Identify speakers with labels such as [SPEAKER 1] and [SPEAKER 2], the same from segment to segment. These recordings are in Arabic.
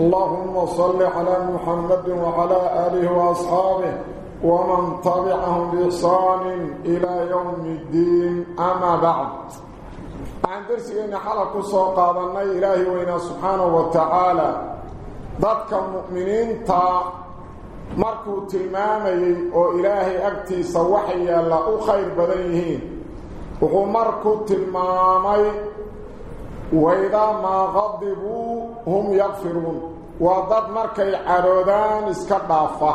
[SPEAKER 1] اللهم صل على محمد وعلى آله وأصحابه ومن تبعهم بإحسان إلى يوم الدين. أما بعد. عن درسنا حلقة سوقاتنا إلهي وإنا سبحانه وتعالى. ذاتك المؤمنين تا ilaahay agtiisa wax yaalla u khayr badan yihiin wuxuu markuu tilmaamay waidaa maa qadibuu هم يغفرون. وضد مركي عرودان اسكدافة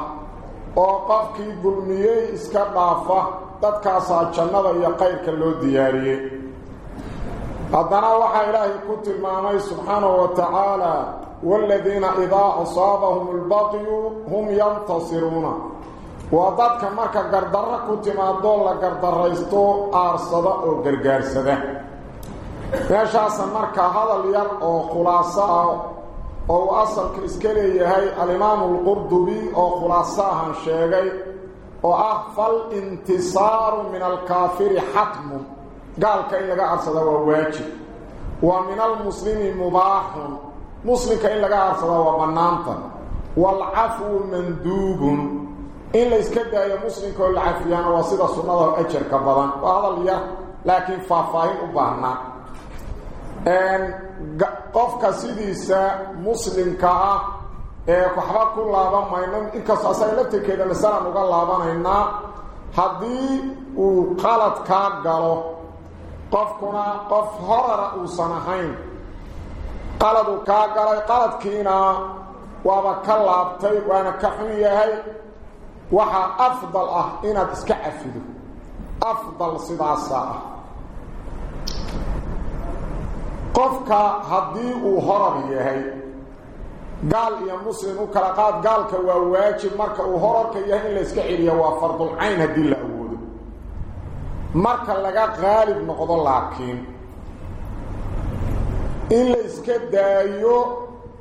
[SPEAKER 1] وقفكي ظلميي اسكدافة ضد كاسا جنب يقير كاللو دياري الدنوح إلهي قلت المامي سبحانه وتعالى. والذين إذا أصابهم البطي هم ينتصرون. وضد كمركة قردر قلت ما دولة قردرة استو أرصده أو قرقرصده قرقار سدا يشاس مركا هذا الير أو خلاصة أو أصل كإسكالي هاي الإمام القردبي أو خلاصة هنشيغي أو أخفل انتصار من الكافر حتم قال كأن لغا أرصدا وواجب ومن المسلم مباح مسلمك إن لغا أرسدا وبنانتا والعفو مندوب إن ليسكدا يا مسلمك والعفيان وصيدا سنة أجر كبضان وهذا اللي لكن فافاين أباهنا qofka sidiisa muslimka ah ee waxba ku laaban mayno inkastoo asaga laftirkeedana sanaan uga laabanaynaa haddii uu qalad kaa galo qofkuna qof horara uusan ahayn qaladu kaa galay qaladkiina waaba ka laabtay waana ka xun yahay waxa afdal ah inaad iska cafido. Afdal sidaas ah. Iyo muslim u kala qaad gaalka waa waajib marka uu horarka yahay in la iska celiya waa fardulcayn haddii la awoodo marka laga qaalib noqdo laakiin in la iska daayo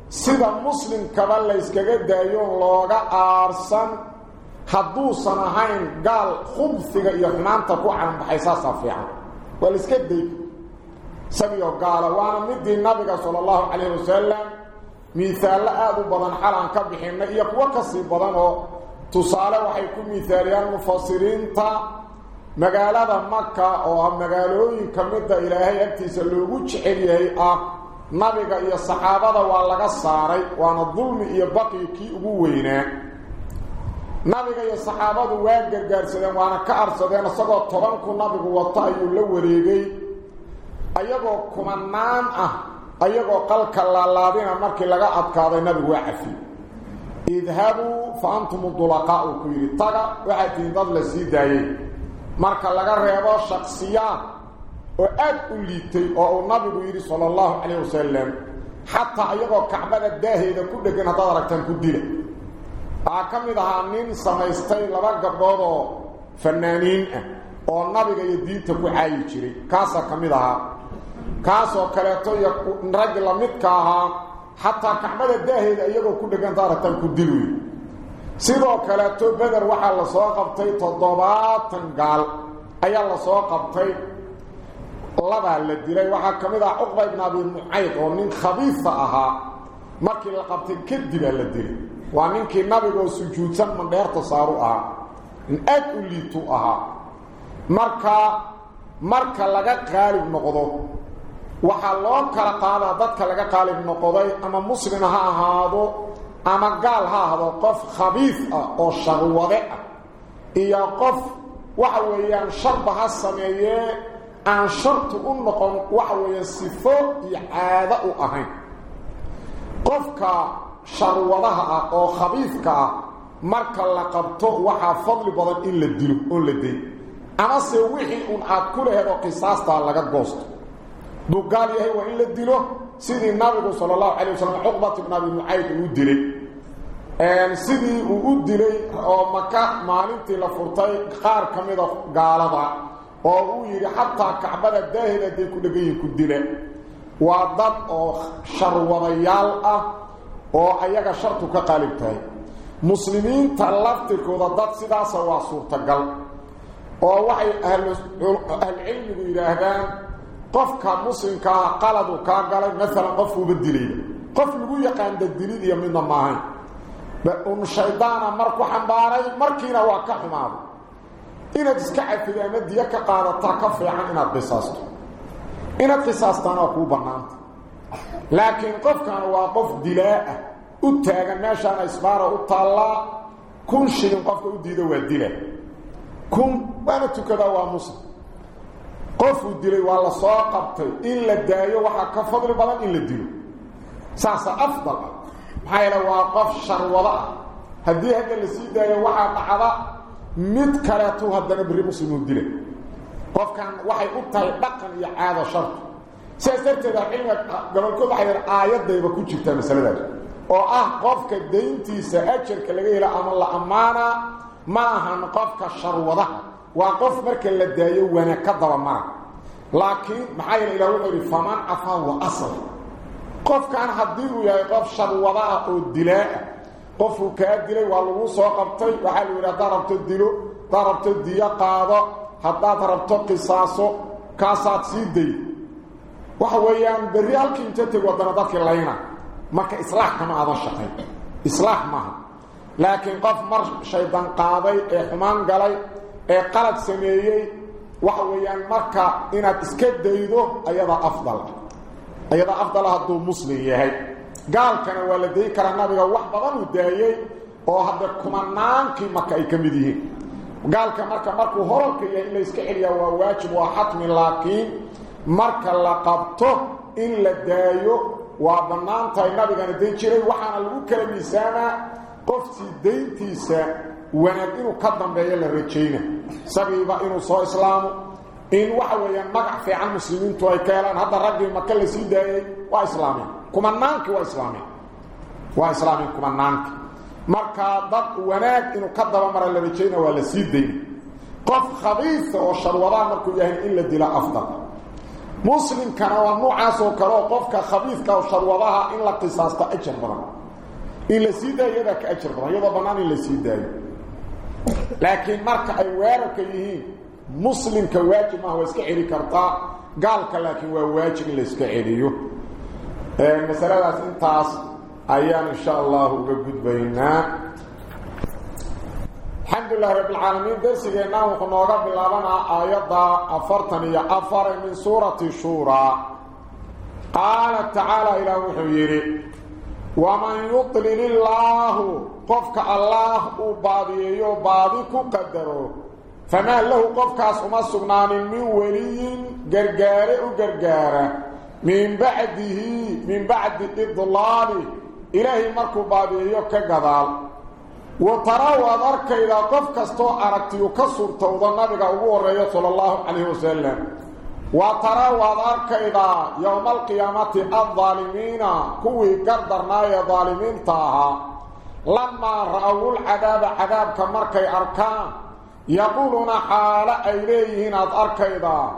[SPEAKER 1] sida muslimkaba la iskaga daayo looga aarsan hadduusan ahayn gaal khubsiga iyo xumaanta ku caanbaxay saasaa fiican waa la iska day isagio gaala waana midii nabiga sala allahu calayhi wasalam miisaallo aada u badan xalaan ka bixinay iyo kuwo kasii badan oo tusaale waxay ku miisaaliyaan mufasiriinta magaalada maka oo ah magaalooyinka midda ilaahay agtiisa loogu jecel yahay ah nabiga iyo saxaabada waa laga saaray waana dulmi iyo baqi kii ugu weynaa nabiga iyo saxaabadu waa ayagoo kumanaan ah ayagoo qalka laalaadina markii laga adkaaday nabigu waa cafi idhabuu fa antum yidhi taga waxaa tihiin dad la sii marka laga reebo shaksiyaad oo aad u liitay oo uu nabigu yidhi sala allahu calayh wasalam xataa iyagoo kacbada daaheeda ku dhegan haddaad aragtaan ku dila waxaa ka mid ahaa nin samaystay laba gabdhood oo fanaaniin ah oo nabiga iyo diinta ku caayi jiray kaasaa ka kaasoo kaleeto iyo rag lamidka ahaa xataa kacbada daaheeda iyagoo ku dhegan haddaad aragtaan ku dil wey sidoo kaleeto beder waxaa la soo qabtay toddobaatan gaal. Ayaa la soo qabtay. Labaa la dilay. Waxaa ka mid ah cuqba ibn abi mucayd oo nin khabiifa ahaa. Markii la qabtay kadibaa la dilay. Waa ninkii nabigoo sujuudsan mandheerta saaru ahaa. In aad u liitu ahaa. Marka marka laga qaalib noqdo waxaa loo kala qaadaa dadka laga qaalib noqday ama muslim ha ahaado ama gaal ha ahdo qof khabiif ah oo sharwade ah iyo qof waxa weeyaan sharba ha sameeyee aan shartu u noqon waxa weeyaan sifo iyo caado u ahayn qofka sharwadaha ah oo khabiifka ah marka la qabto waxaa fadli badan in la dilo oon la day amase wixii un aad ku laheed oo qisaastaa laga goosto calay wasalam cuqbat ibn abi mucayd uu dilay sidii uu u dilay oo maka maalintii la furtay qaar ka mida gaalada oo uu yidhi xataa kacbada daahid hadday ku dhegayiin ku dile waa dad oo sharwadayaal ah oo ayaga shartu ka qaalib tahay muslimiinta laftirkooda dad sidaasa waa suurtagal oo waxay ahlucilmigu yidhaahdaan dadilid iyo midna maahayn un shaydaana mar ku xambaaray markiina waa ka xumaaday inaad iska cafido ama diyo ka qaadataa ka fiican inaad qisaasto inaad qisaastaana waa kuu bannaanta laakiin qofkan waa qof dilaa ah u taagan meeshaana isbaara u taallaa kun shilin qofka u diida waa dila kun waana tukadaa waa muslim waxaa ka fadli badan in la dilo saasa afdal ah maxaa yeele waa qof sharwado ah haddii hadda la sii daayo waxaa dhacda mid kaleetu haddana berri muslimuu dila qofkan waxay u tahay dhaqan iyo caado shartu sidaas darteeda cilmiga gobolkood waxay yidhaen aayadayba ku jirtaa masaladaas oo ah qofka dayntiisa ajarka laga hela ama la ammaanaa ma ahan qofka sharwadaha وقف مركا لدايو وأنا كدبا ما لكن ما حيلا إلا وقف فمان أفا وأصل قف كان حديه يا قف شر وضاعة الدلاء قف كادلاء والغوص وقبتي وحالو إلا ضربت الدلو ضربت الدياء قادة حتى ضربت قصاصه كاسات سيدي وحويان بالريال كنتتك ودنضاف اللينا ما كإصلاح كما هذا الشقين إصلاح ما لكن قف مر شيطان قاضي إحمان قليل ee qalad sameeyey waxa weeyaan marka inaad iska daydo ayadaa afdal ayadaa afdala hadduu muslim yahay gaalkana waa la dayi karaa nabiga wax badan uu daayey oo hadda kumanaankii maka ay ka mid yihiin gaalka marka markuu horalka yahay in la iska celiyaa waa waajib waa xatmi laakiin marka la qabto in la daayo waa bannaan tahay nabigana day jiray waxaana lagu kala miisaamaa qoftii dayntiisa weeyaan magac fiican muslimiintu ay ka helaan hadda raggii maka la sii daayey waa islaameen kumanaankii waa islaameen waa islaameen kumanaankii markaa dad wanaag inuu ka dabamara la rajayna waa la sii dayna qof khabiisa oo sharwadaa markuu yahay in la dila afdal muslimkana waa noocaas oo kale oo qofka khabiiska oo sharwadaha in la qisaasto ajar badan in la sii daayo iyadaa ka ajar badan iyadoo bannaan in la sii daayo لكن مرك اي ويرك يهي مسلم كواجب ما هو اسكعيري كرطاء قال لكن واجب اللي اسكعيري آه، مسألة الاسمتاس ايان إن شاء الله قد بينا. الحمد لله رب العالمين. درس جيناه وقلنا رب العالمين آيات أفرتني أفر من سورة الشورى قال تعالى إلى محيري ومن يطلل الله قفك الله وباضي يباضيك قدره. فما له قفك أسمى سبنان من ولي قرقار وقرقار من بعده من بعد إضلال إلهي مركو باضي يكقضال وترى وذرك إذا قف كستو أركتي كسر توضى النبي أبو الرئي صلى الله عليه وسلم. وترى وذرك إذا يوم القيامة الظالمين. كوي قدرنا يا ظالمين طاها. لما رأوا العذاب عذاب كمركي أركان. يقولون حال إليهن أذرك إذا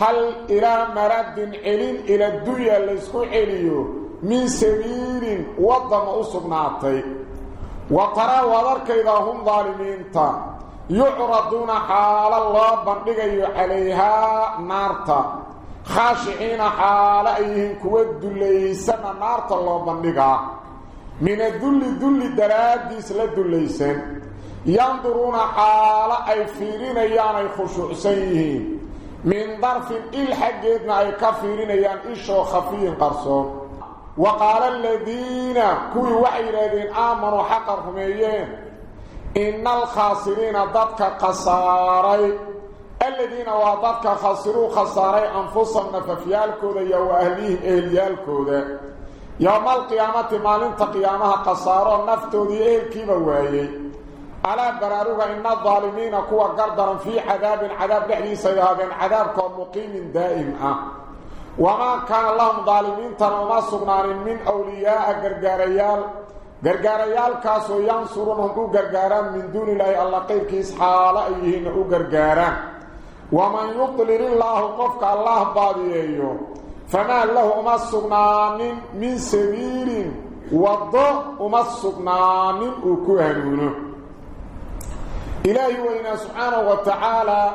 [SPEAKER 1] هل إلى مرد علم إلى الدنيا اللي اسكو عليو؟ من سبيل وضم أصبناتي وترى وذرك إذا هم ظالمين تا. يعرضون حال الله بندقي عليها نارتا. خاشعين حال أيهم كود ليسن نارتا الله بندقا من الذل ذل دراديس لدليسن ينظرون حال أي فيرين يعني خشوع سيهم من ظرف الحجيدنا أي كفيرين يعني إشو خفي قرصون وقال الذين كوي وحيرين آمنوا حق الرميين إن الخاسرين ضدك قصاري الذين وضدك خسروا خساري أنفسهم نففيالكوذا يو أهليهم إهليالكوذا يوم القيامة مالنت قيامها قصاروا نفتو دي إهلكي بوايي على براروها إن الظالمين كوا قردرا في عذاب عذاب لحديث هذا عذاب مقيم دائم. وما كان اللهم ظالمين تنوما سغنان من أولياء قرقاريال gargaarayaalkaasoo yansurunhum u gargaaraan min duuni illaahi alla qayrkiis xaalo ay u gargaaraan waman yudlil illaahu qofka allah baadiyeeyo famaa lahu uma sugnaanin min sabiilin waddo uma sugnaanin uu ku hanuuno ilaahi weynaa subxaanahu wa tacaalaa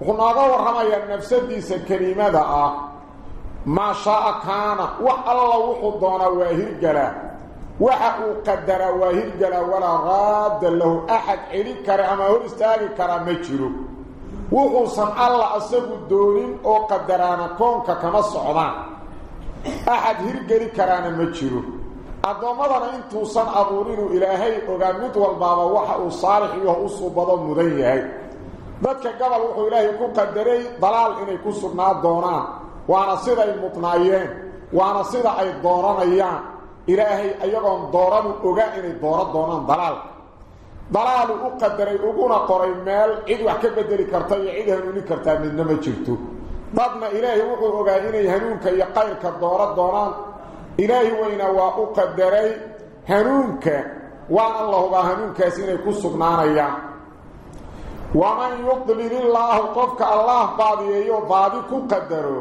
[SPEAKER 1] wuxuu nooga warramayaa nafsadiisa kelimada ah maa shaaa kaana wax alla wuxuu doonaa waa وحقه قدر وهرجل ولا غاد له أحد إلي كرام أهل استاغي كرام مجره وخصم الله أصيب الدولين أو قدران كونك كما الصعبان أحد هرجل كرام مجره أدوامنا إن توصن أبورينه إلهي أغامد والبابا وحقه صالح وحقه صبضا مذيهي ذاتك قبل وحقه إلهي كون قدره ضلال إنه يكون صبنا الدونان وعنصيره المطنعيين وعنصيره الدونان أيام dalaalu u qadaray uguna qoray meel cid wax ka bedeli karta iyo cid hanuuni kartaa midna ma jirto dadna ilaahay wuxuu ogaa inay hanuunka iyo qayrka doora doonaan ilaahi weyna waa u qadaray hanuunka waana la hubaa hanuunkaas inay ku sugnaanayaan waman yudlil illaahu qofka allah baadiyeeyo baadi ku qadaro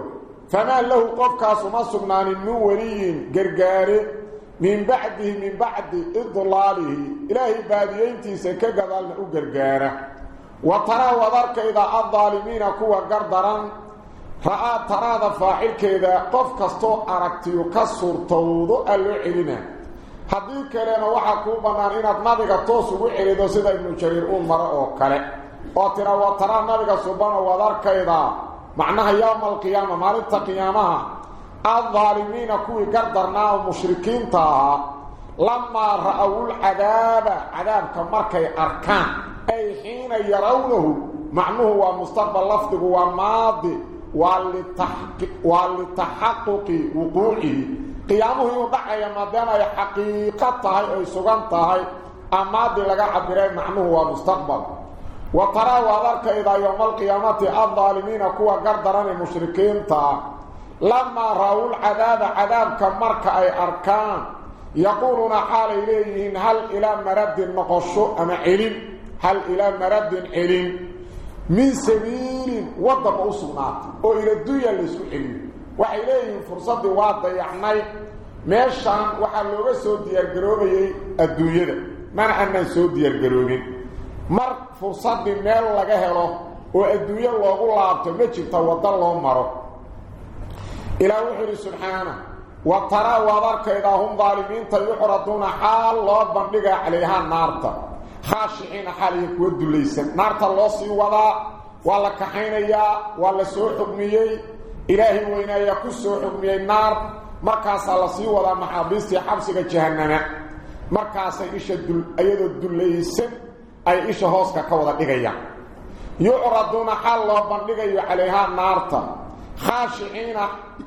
[SPEAKER 1] famaa lahu qofkaas uma sugnaanin min weliyin gargaare من بعده من بعد إضلاله. إلهي باديينتي سكذا لأقرقارة وترى وذرك إذا الظالمين كوا قردرا رأى ترى كذا. إذا قفكستو أركتي يكسر توضو الوعلنا. حديك لنا وحكو بمانين أتنادك التوسو وعلي دو سيدا ابن شرير أمر أوكال وترى وترى نبك سبحانه وذرك إذا. معنى يوم القيامة مالت قيامها الظالمين كوي قدرنا ومشركين طاها لما رأوا العذاب عذاب كمركي أركان. أي حين يرونه معنوه ومستقبل لفظه وماضي ولتحقق وقوعه. قيامه يضعي مدينة حقيقتها أي سغنتها أماضي لقى عبرين معنوه ومستقبل. وترى وذلك إذا يوم القيامة الظالمين كوى قدران مشركين طاها لما رأوا العذاب عذاب كمارك أي أركان. يقولون حال إليهن هل إلى مرد مقصو أم علم؟ هل إلى مرد علم؟ من سبيل وضب أصنات وإلى الدوية لسو علم. وإليهن فرصة واضة يعني. ما ماشا وحلو سودية الدنيا ما من سوء سودية القرومي مر فرصة مال لغهره وإدوية الله أقول الله أبتمتش توضى الله مره. إلى وحر سبحانه. وترى وضرك إذا هم ظالمين تيحردون حال الله بمدقى عليها النار خاشعين حاليك ودوا ليسا نار الله سيوضا ولا كحين يا. ولا سوح ابني إلهي وإن يكون سوح ابني النار مركز الله سيوضا محابيسي حبسك جهنم. مركز إيش أيضا دوا ليسا أي إيش هوسك كوضا ليسا يحردون حال الله بمدقى عليها النار خاشعين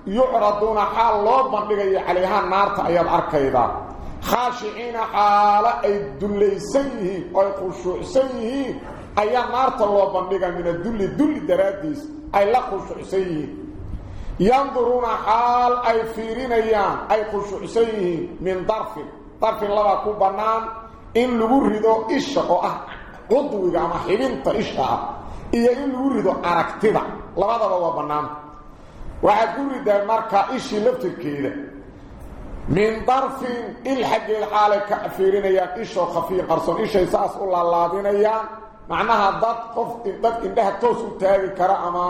[SPEAKER 1] يعرضون حال لوبن دغيه عليها نارت اياد اركيدا خاشعين حال اي دليسنه اي خشوعسنه اي نارت لوبن دغيه من دلي دلي دراديس اي لا خشوع خشوعسنه ينظرون حال اي فيرين أيام اي خشوع خشوعسنه من طرف طرف لبا كوبنان ان لو ريدو أو آه قدو يا ما هين طريشا يا ان لو ريدو اركتدا لبا بنان waxaad ku ridaa markaa ishii laftirkeeda min darfin il xaggeed xaalay ka fiirinayaan ishoo khafiin qarsoon ishay saas u laalaadinayaan macnaha dad qof dad indhaha toos u taagi kara ama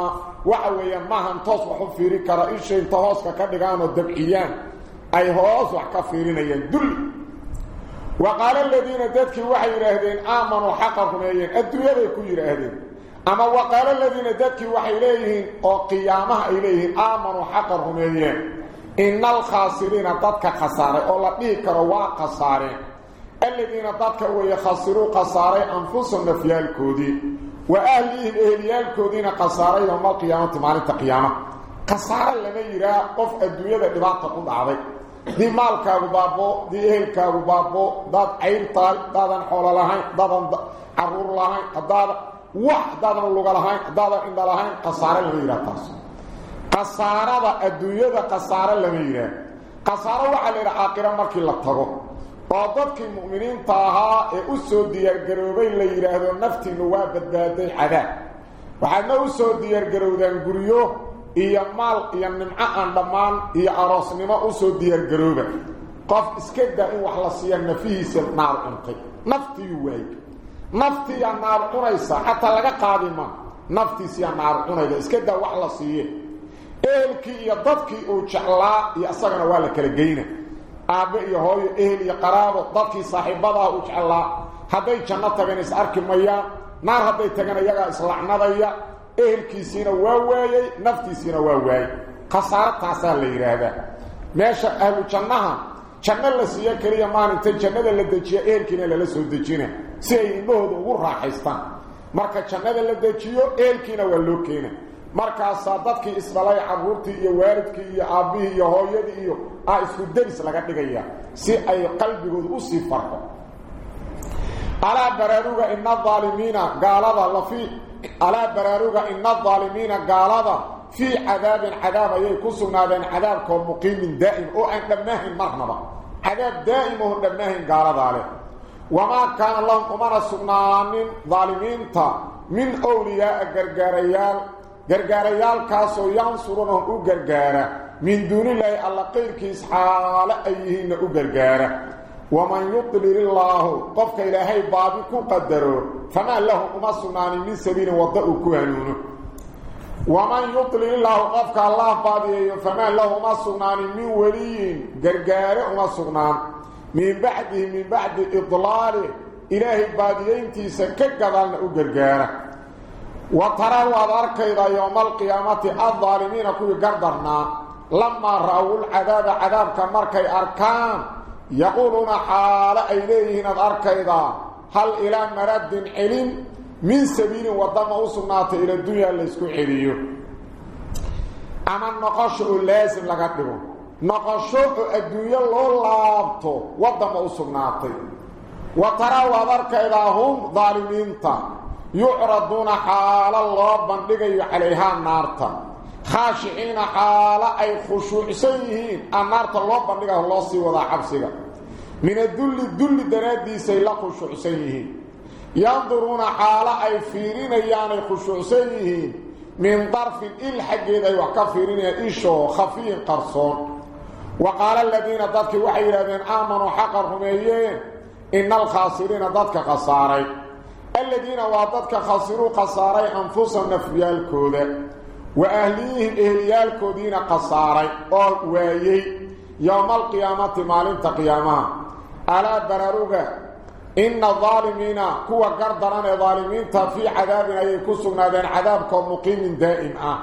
[SPEAKER 1] waxa weeyaan maahan toos wax u fiiri kara ishay inta hooska ka dhigaanoo dabciyaan ay hoos wax ka fiirinayaan dulli wa qaala أما وقال الذين ذكروا وحي إليهم أو قيامه إليهم آمنوا حق الرميين إن الخاسرين ضدك خسارة أو لديك روا خسارة. الذين ضدك ويخسروا خسارة أنفسهم في الكودي. واهلهم اهليال كودين خسارة يوم القيامة مع التقيامه خسارة لما يرى قف الدويه دبات قد عدي دي مالك أبو بابو دي أهلك أبو بابو ضد عين طال ضد حول لهن ضد عرور لهن yidhaha taas khasaarada adduunyada khasaare lama yidhaah khasaaro waxaa la yidhaha aakhira markii la tago oo dadkii mu'miniinta ahaa ee u soo diyaargaroobay la yidhaahdo naftiinnu waa badbaaday cadaab waxaadna u soo diyaargarowdaan guryo iyo maal iyo nimco aan dhammaan iyo aroosnimo u soo diyaargarooba qof iska daa in wax la siiya nafihiisa naar cuntay naftiiyuu waayey xataa laga qaadi ma naftiisiyaa naar cunayda iska daa wax la siiye ehelkii iyo dadkii uu jeclaa iyo isagana waa la kala geyna aabbe iyo hooyo ehel iyo qaraabo dadkii saaxiibadaa uu jeclaa hadday janno tagan is arki mayaan naar hadday tagan iyagaa islacnadaya ehelkiisiina waa waayey naftiisiina waa waayey khasaaro taasaa la yidhaahdaa meesha ahlu jannaha janno la siiyo keliya maalinta jannada la dejiya ehelkiina lala soo dejina si ay indhahooda ugu raaxaystaan marka jannada la dejiyo ehelkiina waa loo keena markaasaa dadkii isdhalay carruurtii iyo waalidkii iyo aabbihii iyo hooyadii iyo ah isku deris laga dhigaya si ay qalbigooda usii farxo alaa baraaruga ina aalimiina gaalada lafii alaa baraaruga ina aalimiina gaalada في عذاب عذاب يكسونا بين عذابكم مقيم دائم. أو ان دمهم مرحبا عذاب دائم هم دمهم قالوا عليه وما كان الله أمر سنان ظالمين تا. من أولياء غرغريال غرغريال كاسو ينصرون أو غرغارا من دون الله الا قيل كيس حاله ومن يطل الله قف إلى هي بابك قدر فما له أمر سنان من سبيل وضعوا كانوا ومن يطل الله وقفك الله فاضي فما له ما سغنان من ولي قرقار وما سغنان من بعده من بعد إضلاله إلهي فاضيين تيسا كقضان وقرقار وترى وضارك إذا يوم القيامة الظالمين كل قردرنا. لما رأوا العذاب عذاب كمارك أركان. يقولون حال إليه ذارك إذا هل إلى مرد علم؟ من سبيل وضم أصنات إلى الدنيا اللي اسكو حريو أما النقش لازم لقدره نقش الدنيا لو لابطو. وضم أصنات وترى وذلك إذا هم ظالمين يعرضون حال الله بندقي عليها النار خاشعين حال أي خشوع سيهين النار الله بندقي الله سيوضا حبسك من الدل الدل درادي سيلا خشوع سيهين ينظرون حال أي فيرين يعني خشوع سيهين من طرف الحق إذا وكفرين إيشو خفي قرصون. وقال الذين ضدك وحي الذين آمنوا حق الرميين إن الخاسرين ضدك خسارين الذين وادتك خسروا قصاري أنفسهم نفيالكوذا وأهليهم إهليالكودين قصاري أو وايي يوم القيامة مالين تقياما ألا براروغا إن الظالمين كوا قردران ظالمين في عذاب يكسونا بين عذابكم مقيم دائم. آه.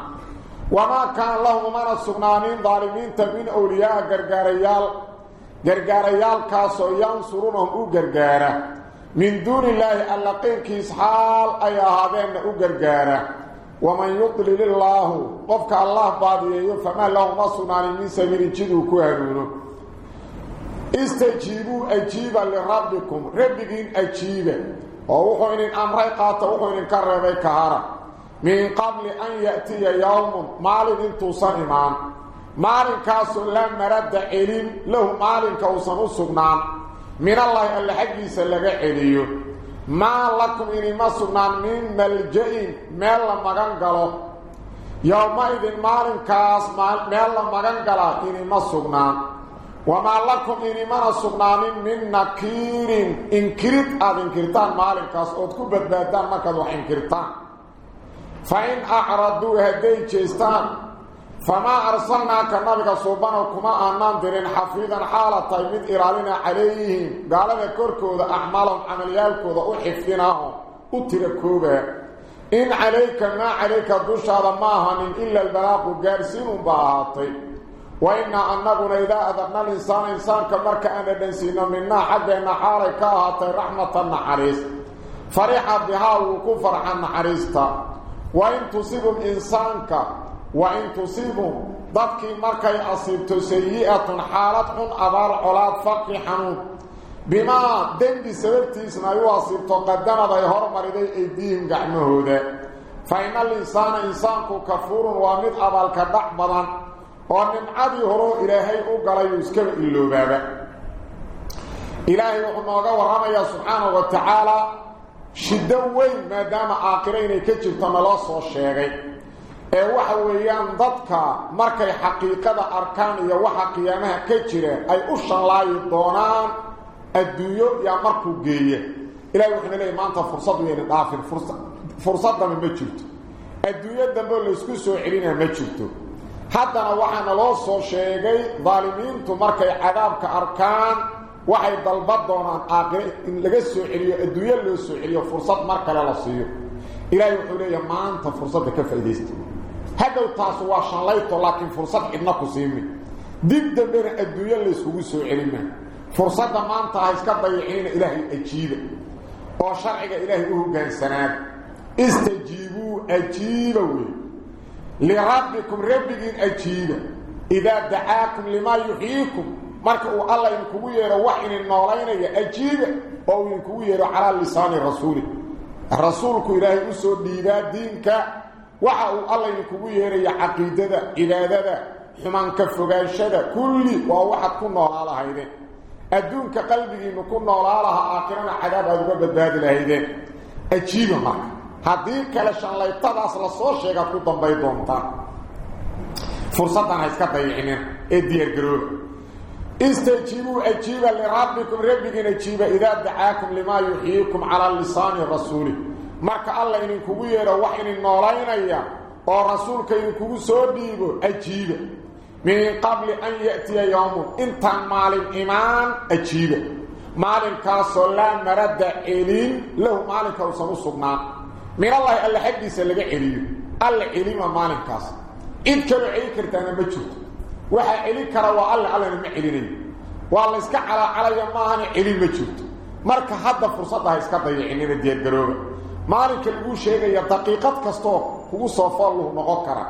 [SPEAKER 1] وما كان لهم من السغنانين ظالمين من أولياء قرقاريال قرقاريال كاسو ينصرونهم أو قرقارة. من دون الله ألا قيركيس حال أي هذين أقرقارا ومن يضلل الله قفك الله باديه فما له مصنع من سبيل جدو كهنونه استجيبوا أجيبا لربكم. ربكين أجيبا ووحو إن أمري قاطة ووحو إن كربي كهارا من قبل أن يأتي يوم مال انتو صنمان مال كاسو مرد علم له مال كوصنو سبنان من الله اللي حقيس اللي عليه. ما لكم إني ما سبنان من ملجئ ميلا مغنقلو يومئذ مال كاس ميلا مغنقلا إني ما سبنان وما لكم إني ما سبنان من نكير. إنكرت أذ إنكرتان مال كاس أدكو بدبادان مكدو إنكرتان فإن أعرضوا هدي جيستان. فما أرسلناك نبك صوبانا كما آنان درين حفيظا حالة طيبت إرالنا عليهم. قال ذا كركوذا أعمالهم عمليالكوذا أحفظناهم أتركوبا إن عليك ما عليك دوش هذا ماها من إلا البلاق قارسين باطي وإنا أنقنا إذا أذبنا الإنسان إنسان كمرك أن ننسينا منا حقنا حالك هاتي رحمة النحريس فرحة بها وكفر عن نحريستا وإن تصيب إنسانك وإن تصيبوا ضدك مركي أصيبت سيئة حالة أبار علاد فقر حنون بما دين بسببتي سنايو أصيبت قدم ذي هرمر ذي أيديهم قعنه ذا فإن الإنسان إنسانك كفور ومد أبال كدع ومن عدي هرو إلهي أقل يسكب إلو بابا ilaahay wuxuu nooga warramayaa subxaanahu wa tacaala shiddo weyn maadaama aakhiro inay ka jirto naloo soo sheegay ee waxa weeyaan dadka markay xaqiiqada arkaan iyo waxa qiyaamaha ka jira ay u shanlaayi doonaan adduunyo yaa markuu geeye ilahay wuxuuna leeyahy maanta fursad weyna dhaafin fursadama ma jirto adduunyo dambe laysku soo celinaa ma jirto haddana waxaana loo soo sheegay daalimiintu markay cadaabka arkaan waxay dalba doonaan aakhiro in laga soo celiyo adduunyo loo soo celiyo fursad mar kale la siiyo ilaahay wuxuu leeyahay maanta fursadda ka faa'iidaysta hadhow taasu waa shanlayto laakiin fursad cidna ku siimi dib dambena adduunyo layskugu soo celina fursadda maanta ha iska dayiciina ilaahay ajiiba oo sharciga ilaahay u hogaansanaada istajiibuu ajiiba wey لربكم ربكم أجيب إذا دعاكم لما يحييكم مركوا الله إنكم يروا وحين النولين أجيب أو إنكم يروا على لسان الرسول. الرسولك إلهي أسوى ديبات دينك وعقوا الله إنكم يروا عقيدة إبادة همان كفقا الشدى كل ووحد كنا على هذا أدونك قلبك إنكم كنا على هذا آخرنا حدابة بباد الهيدين أجيب مركوا هذه كلشان لا يتداس لا سو شيغا كو دمباي دونتا فرصتنا اسكا بايينين اي ديير غرو استجيبوا اجيبا لربكم ربكم اجيبا اذا دعاكم لما يحييكم على لسان الرسول ما كالله ان كوغو ييرو واخ ان نولاينيا أو رسول كاي كوغو سو ديبو اجيبا من قبل ان ياتي يوم انت مال الايمان اجيبا مال كاسولان مرد الين لو مالك وسو سغنا alla xaggiisa laga celiyo alla celima maalinkaas cid kaloo celi kartaana ma jirto waxaa celin kara waa alle allana ma celinayo waa la yska calaacalaya maahana celin ma jirto marka hadda fursadda ha iska dayicinina diyaargarooba maalinka laguu sheegaya daqiiqad kastoo kugu soo foolluhu noqon kara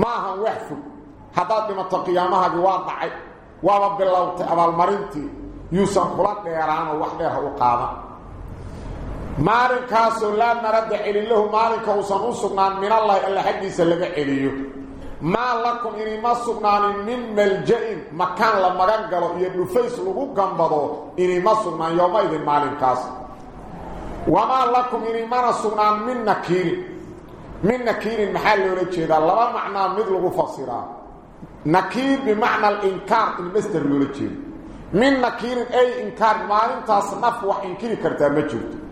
[SPEAKER 1] ma ahan wax fog haddaad dhimato qiyaamahaagii waa dhacay waaba bilowtay abaalmarintii yuusan kula dheeraanoo wax dheer ha u qaadan مالك سلام نرد إلى الله مالك وسن سلطان من الله الا حديث لغا اليه ما لكم ان ما سلطان من ملجا مكان لما غلو يدو فيس لو غنبدو ان ما سلطان يوم ايد مالك وما لكم ان ما سلطان من نكير من نكير محل ورجيده لا معنى مثل فصيرا نكير بمعنى الانكار المستر من نكير اي انكار مالك تصنف وحين كرتا مجرد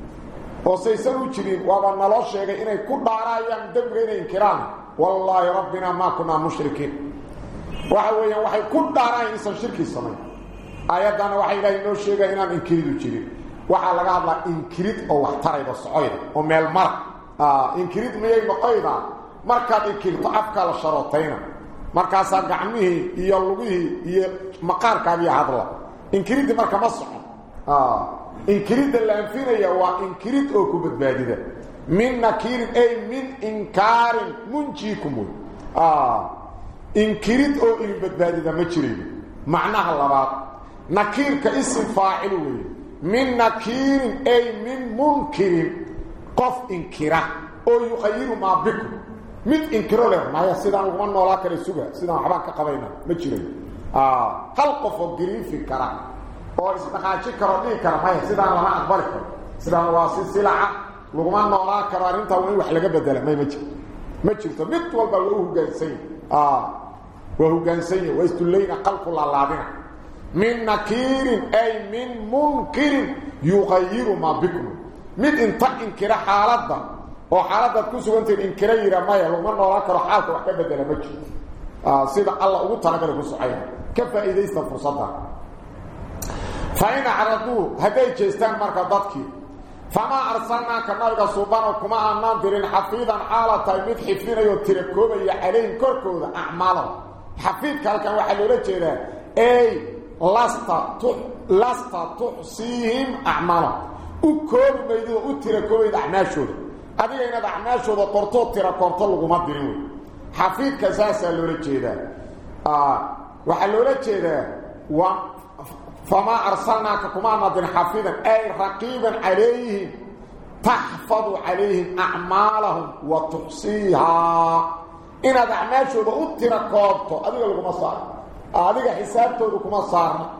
[SPEAKER 1] oo saysan u jirin waaba naloo sheegay inay ku dhaarayaan dembiga inay inkiraan wallaahi rabbina maa kunaa mushrikiin waxa weeyaan waxay ku dhaaraan insan shirki samayn aayaddana waxaa ilaahay noo sheegaya inaan inkiridu jirin waxaa laga hadlaa inkirid oo wax tarayda socoyda oo meel mara inkirid miyay noqoydaa markaad inkirto afkaa la sharootayna markaasaa gacmihii iyo lugihii iyo maqaarkaagiyo hadla inkiriddi marka ma socon انكريد الانفينيا وانكريد أو كوبت بادده من نكير أي من إنكار منجيكم. آه. انكريد أو كوبت بادده مجريد معناها اللبات نكير كاسم فاعل من نكير أي من منكر. قف انكرا أو يخير ما بكم. من انكرا ما يصدان وانو لا كريسوها سيدان حبان كقبينا مجريد آه. خلق فقرين في كرا oo isdhaqaaji karo dhihi kara maya sidaan lama aqbali karo sidaan waa si silaca laguma noolaa karo arrintaa waa in wax laga bedela may ma jirto ma jirto mid walba waa u hogaansan yahy waa hogaansan yahy waa istullayna qalku laalaadina min nakiirin ay min munkirin yuqayiru maa bikum mid inta inkira xaaladda oo xaaladaad ku sugantahin inkira yidha maya laguma noolaa karo xaalka wax ka bedela ma jirto sida alla ugu talagala ku socaya ka faa'iidaysta fursadda فإن عرضوه هدي جيستان مركا ضدكي. فما أرسلناك نبغى صوبانا كما أنان ديرين حفيظا حالة تيميد حفظين يتركوبا يحلين كركودا أعمالهم حفيظ كالكا وحلولة جيدا. أي لست لست تحصيهم أعمالهم وكل ميدو أتركوبا أعماشودا أدي إن أعماشودا قرطو تركوبا لغما ديرين حفيظ كساسا لولة جيدا. آه وحلولة جيدا. فما أرسلناك قمامه بن حفيظا. أي رقيبا عليهم. تحفظ عليهم أعمالهم وتحصيها. إن اعمال شروط رقابته ادي لكم صار. ادي حسابته لكم صار.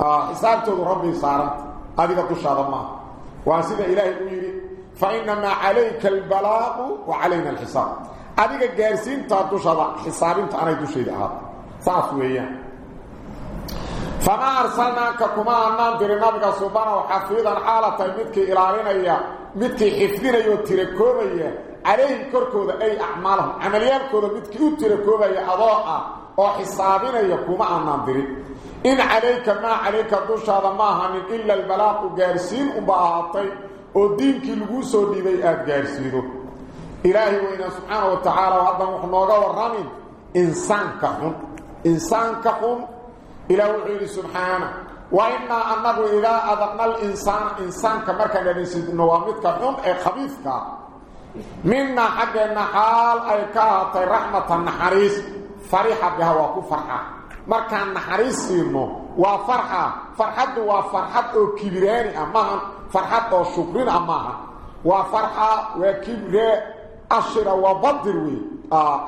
[SPEAKER 1] آه، حسابته ربي صار. ادي تشرب ما واسيد إلهي يريد فإنما عليك البلاغ وعلينا الحساب. ادي جالسين تشرب حسابين تعرفوا آه، شيء هذا صافويه فما أرسلناك كما أنام دير نبغى سبحانه وحفيظا حالة مدك إلالينيا مدك حفظنا يتركوبيا عليه كركودا أي أعمالهم. عمليات كودا مدك يتركوبيا أضاء أو حسابنا كما أنام دير إن عليك ما عليك دوش هذا ما من إلا البلاق قارسين وبعاطي ودينك لغوسو ديبي آد قارسينه إلهي وإنا سبحانه وتعالى وهذا محنوغا والرامين إنسان كحن إنسان كحن إلى وحيد سبحانه. وإنا أنه إذا أذقنا الإنسان إنسان كمركا نسيد نوامدك حن أي خبيثك. منا حقنا حال أي كاهتي رحمة النحريس فريحة بها وكو فرحة. مركا النحريس سيرنو وفرحة فرحة وفرحة أو كبيراني أماها فرحة أو شكرين أماها وفرحة وكبيرة أشرة وبضر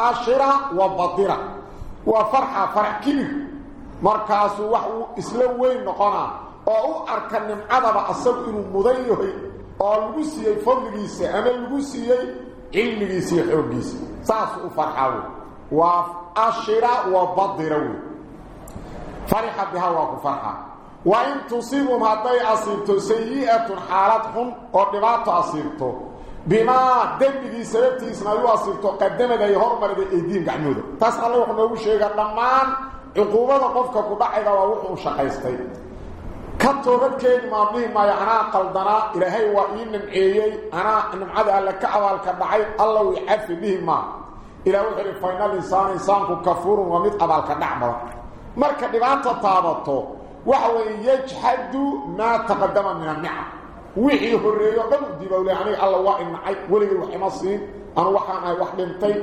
[SPEAKER 1] أشرة وبضرة وفرحة فرح كبير. Siiyey fadligiisa ama lagu siiyey cilmigiisa iyo xooggiisa saasuu u farxaa wey waa ashira wa badira wey farixa biha waa ku farxa wa in tusibum hadday asiibto sayi'atun xaalad xun oo dhibaato asiibto bimaa dembigii sababtiisna ay u asiibto qadamada ay hormarida aydiin gacmooda taas alle wuxuu noogu sheegaa dhammaan عقوبه قفك كدحيدا ma yana qaldana ilaahay waa in nimceeyay ana nimcada alla ka abaal ka dhacay alla uu cafi bihi ma ila wuxuu final insaan insaanku kafur wa mid abaal ka dhacba marka dhibaato taabato waxa way yajhadu ma taqaddama min an-ni'am wixii horeeyo dhan dibawle ani alla waa in ay waliga wax ma siin ana waxaan ay wax dhintay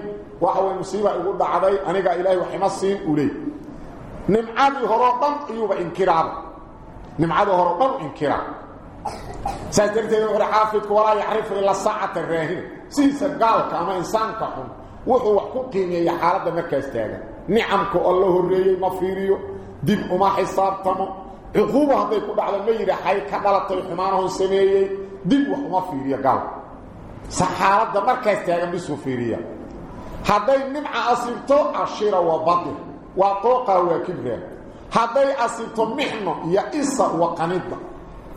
[SPEAKER 1] waxa way musiiba ugu dhacday aniga ilaahay wax ma siin ulay نمعاد هروطن إيوب إنكرار. نمعاد هروطن إنكرار. سيدرت يقول حافظك ولا يعرف إلا ساعه الراهب سي قال كما إنسان كحن وهو حقي يا حالة نعم ما كاستاغ نعمك الله الريي مفيريو دب وما حساب تم عقوبة بيكون على مير حي كبلت الحمانه طيب سميه دب وما فيريو قال. سحاره ما كاستاغ بسفيريا حدا ينمع اصيبته عشيرة وبدر. وطوقا وكبرا هذي أصيبت محنة يا إسا وقنطة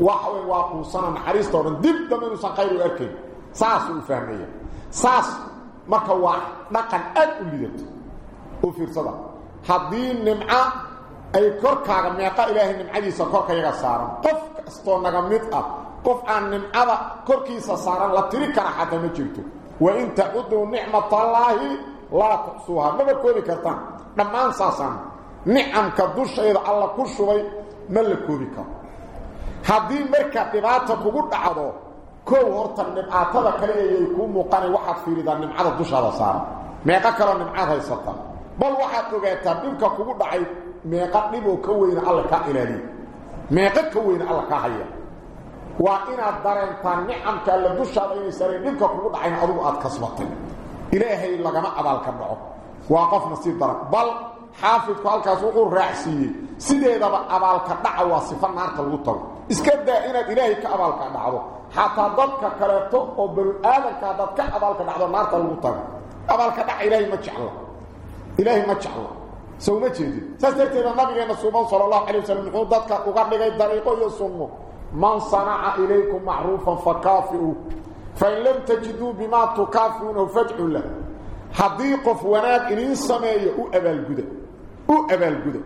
[SPEAKER 1] وحوي واقوصنا نحريس طورن دب دمينو سنقير أركين ساس وفهمية ساس مركا واحد نقن أد أوليدت وفير صدا هذي نمعة أي كوركا ميقا إلهي نمعة ديسا كوركا يغا سارا قف استو نغميت أب قف عن نمعة كوركيسا سارا لا تريكا حتى مجلتو وإن تعدوا نعمة الله لا تحصوها ما بكوني كرتان dhammaan saasaan nicamka dushayda alla ku shubay ma la koobi karo haddii marka dhibaata kugu dhacdo kow horta nimcaatada kale ayay kuu muuqanay waxaad fiiridaa nimcada dushaada saara meeqo kaloo nimcaad haysata bal waxaad ogaataa dhibka kugu dhacay meeqa dhiboo ka weyna alla kaa ilaaliya meeqo ka weyna alla kaa haya waa inaad dareentaa nicamka alla dushaada inay sareen dhibka kugu dhacayna adugu aad kasbatay ilaahay lagama abaalka dhaco وقف نصيب درك بل حافظ sifan naarta lagu tago iska daa inaad ilaahay ka abaalka dhacdo xataa dadka kaleeto oo bal aadanka dadka abaalka dhacdo naarta lagu tago abaalka dhaca ilaahay ma jeclo ilaahay ma jeclo soo ma jeedin saasirteeda nabigeena suuban sallallahu alayhi wasallam wuxuu dadka uga dhigay dariiqo iyo sunno man sana'a ilaykum ma'rufan fakafi'u fa in lam tajidu bima tukafi'una fad'u lahu haddii qof wanaag iniin sameeyo u abaalguda u abaalguda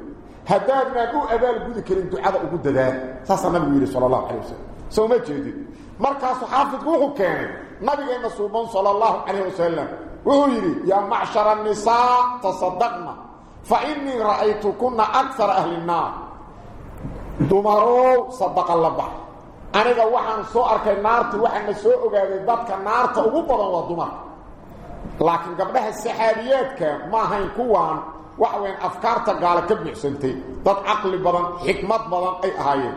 [SPEAKER 1] haddaadnaan u abaalgudi karin ducada ugu dadaal saasaa nabigu yidhi sala allahu calay wasalam soo ma jeedin markaasuu xaafidku wuxuu keenay nabigeenna suuban sala allahu calayh wasalam wuxuu yidhi yaa macshara annisaa tasadaqna fa innii ra'aytukuna akara ahli nnaar dumarow sadaqa la bax aniga waxaan soo arkay naarti waxaana soo ogaaday dadka naarta ugu badan waa dumarka لكن قبلها السحابيات كان ما هين كوان وحوين أفكارتك قال كبني سنتي. ضد عقل بضن حكمة بضن أي أهايين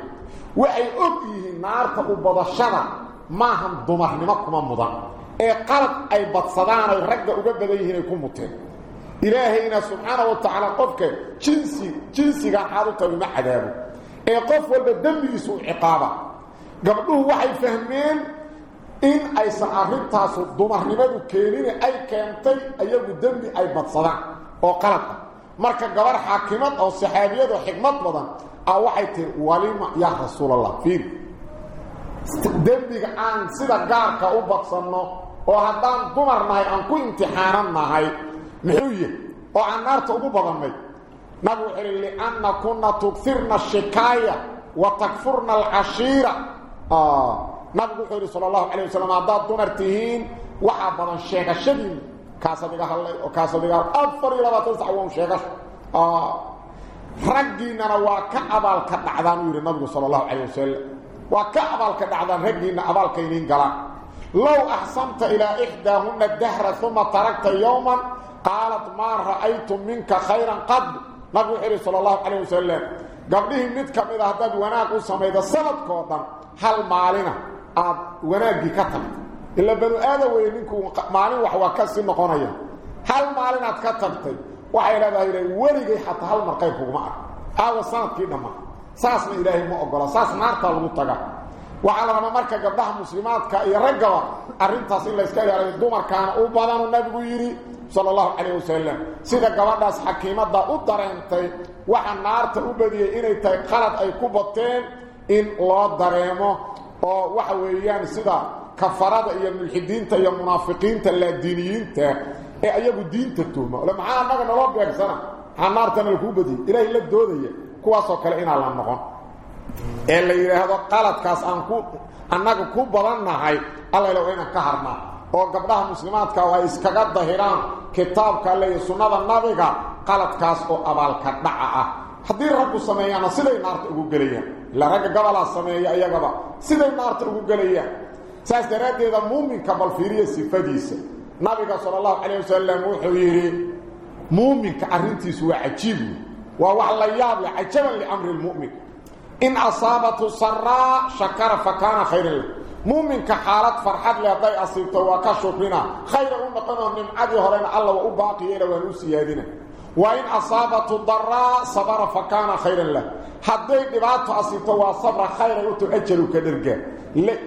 [SPEAKER 1] وأي أبيه النار تقبض الشرع. ما هم ضمح نمكم مضان. أي قلب أي بطصدان أي رجع أجب ديه نيكون متين. إلهينا سبحانه وتعالى قفك. جنسي جنسي قال تبي بما حدابه. أي قف والبدن يسوء عقابة. قبلوه وحي فهمين إن أي سعرين تاسو دمه نمدو كينين أي كامتين أيهو دمي أي بطسنع أو قلت مركة قبر حاكمات أو صحابية أو حكمات مدى أو حيث الواليم يا رسول الله. فين؟ دمي عن سيدة قارك أو بطسنع أو هدان دمر ماهي أنكو انتحانا ماهي نحوية أو عنار تأبو بطن ماهي نبو حر اللي أنا كنا تكثرنا الشكاية وتكفرنا العشيرة. آه. نبي قوله صلى الله عليه وسلم عبدات دمرتهين وعبدا الشيخ. الشبي كاسدك هلي وكاسدك أفر إلى بطل صحوهم الشيخ رقينا آه، رواك أبالك دعذان ويري نبي صلى الله عليه وسلم. وكأبالك دعذان رجينا أبالك إنين قلع لو أحسنت إلى إحداهن الدهر ثم تركت يوما قالت ما رأيت منك خيرا قد. نبي قوله صلى الله عليه وسلم. قبله متكم إذا هدد وناك سميد السبت كوضا هل مالنا؟ Aad wanaaggii ka tagtay ila banu aadam weeye ninkuu maalin wax waa ka sii noqonaya hal maalin aad ka tagtay waxay leedahay ilaahay weligay xataa hal mar qayb kuguma ark aawa sanadkii dhammaa saasna ilaahay ma ogola saas naartaa lagu taga waxaa la rabaa marka gabdhaha muslimaadka iyo raggaba arrintaas in layska ilaaliyo dumarkaana u badanu nabigu yidhi sala allahu calayh wasalam sida gabadhaas xakiimadda u dareentay waxa naarta u badiyey inay tahay qalad ay ku bateen in loo dareemo oo waxa weeyaan sida kafarada iyo mulxidiinta iyo munaafiqiinta laadiiniyiinta ee ayagu diinta tuhma ole maxaa annaga naloo beegsana maxaa naartana lakuu badiyey ilaahay la doodaya kuwaasoo kale inaan la noqon ee la yidhaahdo qaladkaas aan ku annaga ku badannahay allayla waa inaan ka harnaa oo gabdhaha muslimaadka ay iskaga dahiraan kitaabka alle iyo sunnada nabiga qaladkaas oo abaalka dhaca ah haddii raggu sameeyaana siday naarta ugu gelayaan ragga gabalaa sameeya iyagaba siday naarta ugu gelayaan saas daraaddeeda muuminka bal fiiriya sifadiisa nabiga sala allahu calayh wasalam wuxuu yidhi muuminka arrintiisu waa cajiib waa wax la yaab leh cajaban liamri lmu'min in asaabatu saraa shakara fa kaana khayran muuminka xaalad farxad leh hadday asiibto waa ka shukrina khayra u noqonoo nimcadii horena alla waa u baaqi yeela waan u siyaadina wa in asaabatu daraa sabara fa kaana khayran lah حدي دباتو اسيتو وا خير و كدرك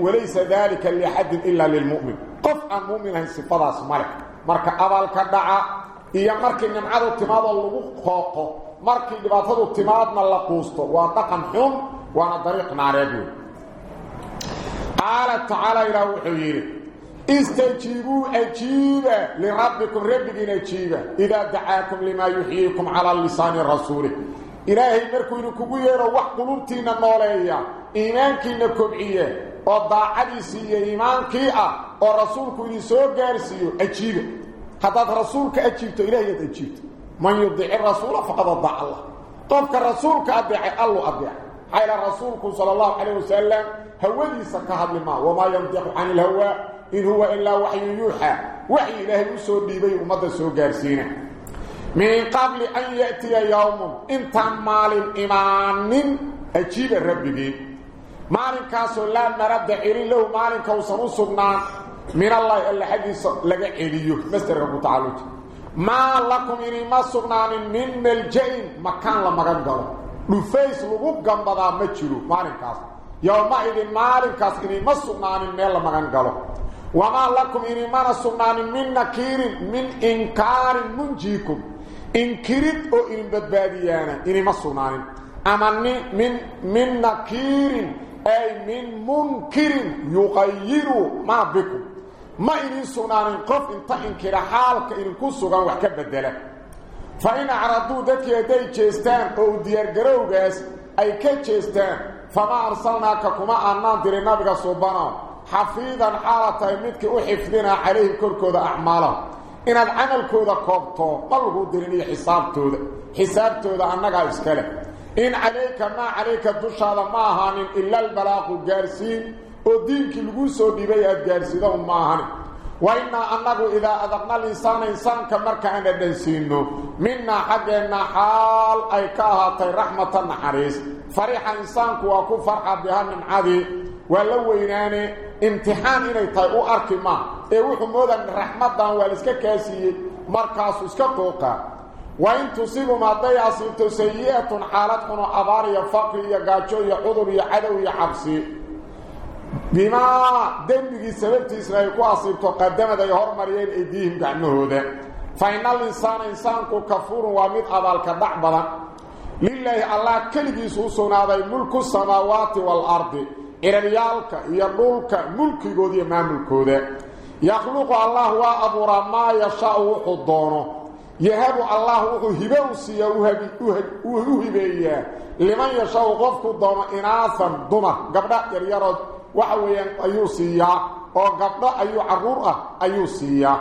[SPEAKER 1] وليس ذلك اللي حد إلا للمؤمن. قف المؤمن ان صفرا سمرك مرك أبال كدعه يا مرك نمعد تماد لو خوق مرك دباتو تماد ما لاقوستو وا حم وأنا طريق ناريدو قال تعالى إلى وحير استجيبوا اجيبا لربكم ربكم اجيبا إذا دعاكم لما يحييكم على لسان رسوله إلهي مركو إنو كبير وحقلورتين النولية إيمانك إنو كبعية وضع عديسي ورسول ورسولك إنو سوكارسي أجيب حدث رسولك أجيبت إلهي أجيبت من يضع الرسول فقد ضع الله طبك رسولك أبيعي الله أبيعي حيث رسولك صلى الله عليه وسلم هو ذي سكهب بما وما يمتق عن الهواء إن هو إلا وحي يوحى وحي إلهي مصر بيبي ومدى سوكارسينه min qabli an ya'tiya yowmun intaan maalin imaanin ajiiba rabbigii maalinkaasoo laa maradda celin lahu maalinka uusan u sugnaan min allahi alla xaggiisa laga celiyo masderka ku tacalluji maa lakum inima sugnaanin min malja'in makaan la magan galo dhufays lagu gambadaa ma jiro maalinkaas yowma-idin maalinkaas inima sugnaanin meel la magan galo wamaa lakum inimana sugnaanin min nakiirin min inkaarin munjiikum sugnaanin ama min min nakiirin ay min munkirin yuqayiru maa bikum ma idin sugnaanin qof inta inkira xaalka idinku sugan wax ka bedela fa in acraduu dadkii hadday jeestaan oo u diyaargarowgaas ay ka jeestaan famaa arsalnaaka kuma aanaan dirin nabiga suubanow xafiidan xaala tahay midkii u xifdinaa calayhi korkooda acmaalahu xisaabtooda annagaa iska leh in calayka maa calayka dushaada ma ahaanin ila albalaaqu gaarsiin oo diinkii lagu soo dhibay aad gaarsiida un ma ahani wa innaa annagu idaa adaqna linsaana insaanka marka aan dhadhansiinno minnaa xaggeenna xaal ay ka ahaatay raxmata naxariis fariixa insaanku waa ku farxa biha nimcadii weynaane imtixaan inay tahay u arki maa ee wuxuu moodan raxmaddan waa la iska kaasiiyey markaasuu iska qooqaa وإن تصيبوا ما ضيع صيبتو سيئة حالتكم أبار يا فقر يا قاجو يا عذر يا عدو يا حبسي بما دنبغي سببتي إسرائيل كو أصيبتو قدمت يهور مريين إيديهم كعنه ذا فإن الإنسان إنسان كفور ومد أبالك دعبلا لله سوسونا ذا ملك السماوات والأرض إلى ريالك يدولك ملك قودي ما ملك ذا يخلق الله وأبورا ما يشاء وحضونه يهب الله هبه سيا وهبيه لمن يشاء قفك الضوء إناثا ضمه قبل يريرد وحويا أيو سيا وقبل أيو عرور أيو سيا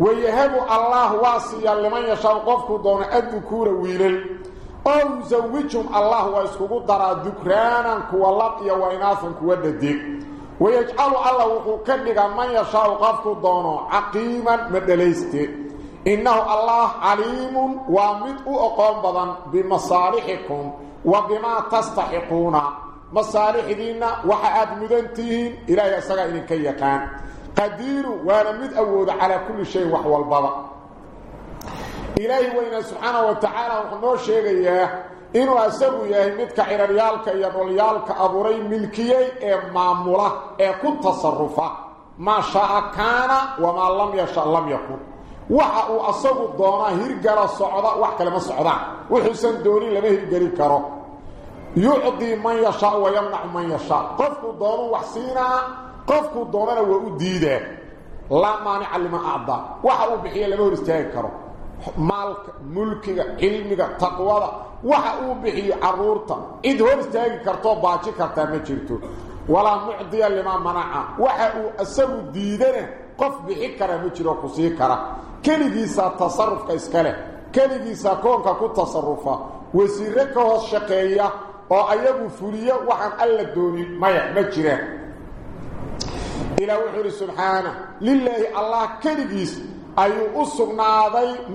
[SPEAKER 1] ويهب الله واسيا لمن يشاء قفك الضوء الذكور ويلل أو يزوجهم الله ويسكبوا درى ذكرانا كوالبقيا وإناثا كوالددك ويجعل الله وكذلك من يشاء قفك الضوء عقيما مدليسته إنه الله عليم ومدء أقوم بضا بمصالحكم وبما تستحقون. مصالح دينا وحاد مدنتين إلهي أسرع إنك يكان قدير وأنا أود على كل شيء وحوى إلهي وإن سبحانه وتعالى وخنو الشيغي إنو أسابو ياهي متك عراليالك يدوليالك أبوري ملكيي مامولة كنت تصرفة ما شاء كان وما لم يشاء لم يكن وحاو أسابو الدونة هرقال الصعودة وحكا لما الصعودة وحسن دوني لما هرقالي كارو يعطي من يشاء ويمنع من يشاء قفك الدونة وحسينة قفك الدونة وأديده لا مانع لما أعضى وحاو بحيه لما هرستيه كارو waxa uu bixiyo caruurta cid hor istaagi kartoo baaji kartaa ma jirto walaa mucdiya limaa manaca waxa uu asagu diidana qof bixi kara ma jiro ku sii kara keligiisa tasarrufka iskale keligiisa koonka ku tasarrufa wasiire ka hoos shaqeeya oo ayagu fuliyo waxaan alla doonin maya ma jiraan ilaa wuxuu yidhi subxaana lilaahi allah keligiis ayuu u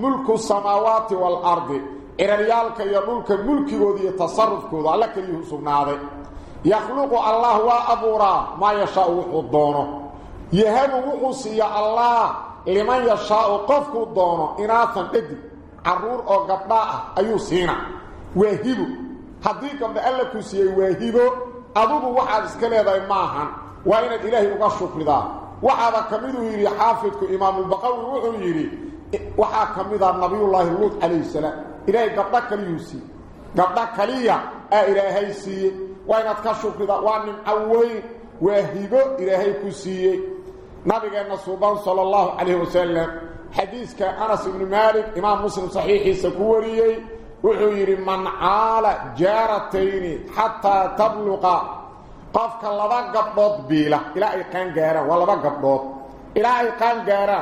[SPEAKER 1] mulku samaawaati waalardi ciraryaalka iyo dhulka mulkigooda iyo tasarrufkooda alla keliyuu u sugnaaday yakhluqu allah waa abuuraa maa yashaau wuxuu doono yahabu wuxuu siiya allah liman yashaau qofkuu doono inaatan dhadig caruur oo gabdhaa ah ayuu siina waa hibo haddii gabdha alla ku siiyey waa hibo adugu waxaad iska leedahay maahan waa inaad ilaahay uga shukridaa وحاذا كميدو يري حافظك إمام البقر روح يري وحا كميدا النبي الله اللوت عليه السلام. إلهي قبضك ليوسي قبضك ليا آه إلهي سي وإنه تكشف لدعوان من أول وهيبو إلهي كسي نبي قال نصوبان صلى الله عليه وسلم حديث كأنس بن مالك إمام مسلم صحيحي سكوري وحو يري من عال جارتين حتى تبلغ قبض بيلا إلى إيقان قارا ولبا قبض إلى إيقان قارا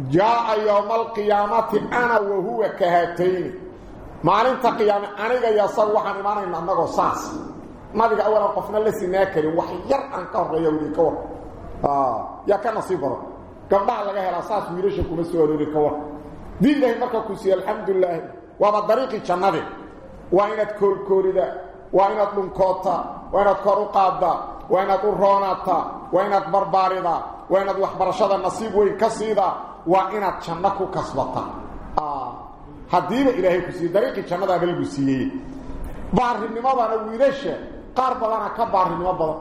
[SPEAKER 1] جاء يوم القيامة أنا وهو كهاتين مالين تقيام أنا يصر وحن إيمانا إن أنه صاص نبيك أولا قفنا لسناكري وحير أنكر يولي كور yaa ka nasiib badan gabdhaha laga helaa saas wiilasha kuma soo aroori ka war dii ilaahay marka ku siiye alxamdulilaahi waaba dariiqii jannade waa inaad koolkooridaa waa inaad dhunkootaa waa inaad kor u qaaddaa waa inaad u roonaataa waa inaad barbaaridaa waa inaad waxbarashada nasiib weyn ka siidaa waa inaad janno ku kasbataa haddiiba ilaahay ku siiye dariiqii jannadaaba lagu siiyey baarinimadana wiilasha qaar badana ka baarinimo badan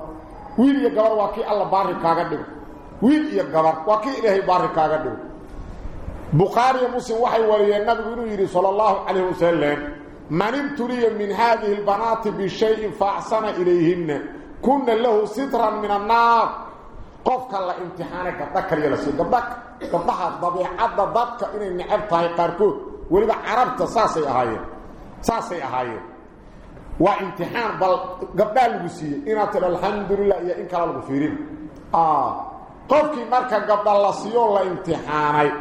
[SPEAKER 1] wiil iyo gabar waa kii alla baari kaaga dhigo wiil iyo gabar waa kii ilaahay baari kaaga dhigo bukhaari muslim waxay wariyeen nabigu inuu yidhi sala allahu من ابتلي من هذه البنات بشيء فأحسن إليهن. كن له سترا من النار. قفك الله امتحانك تذكر يا سيد بك قبحة ضبيعة ضبك إني نعبتها يقاركوت ولبا عربت ساسي أهاية ساسي أهاية وامتحان بل قبال بسي إنا الحمد لله يا إنك الله الغفيرين آه. قفك مركا قبال الله سيولا امتحاني.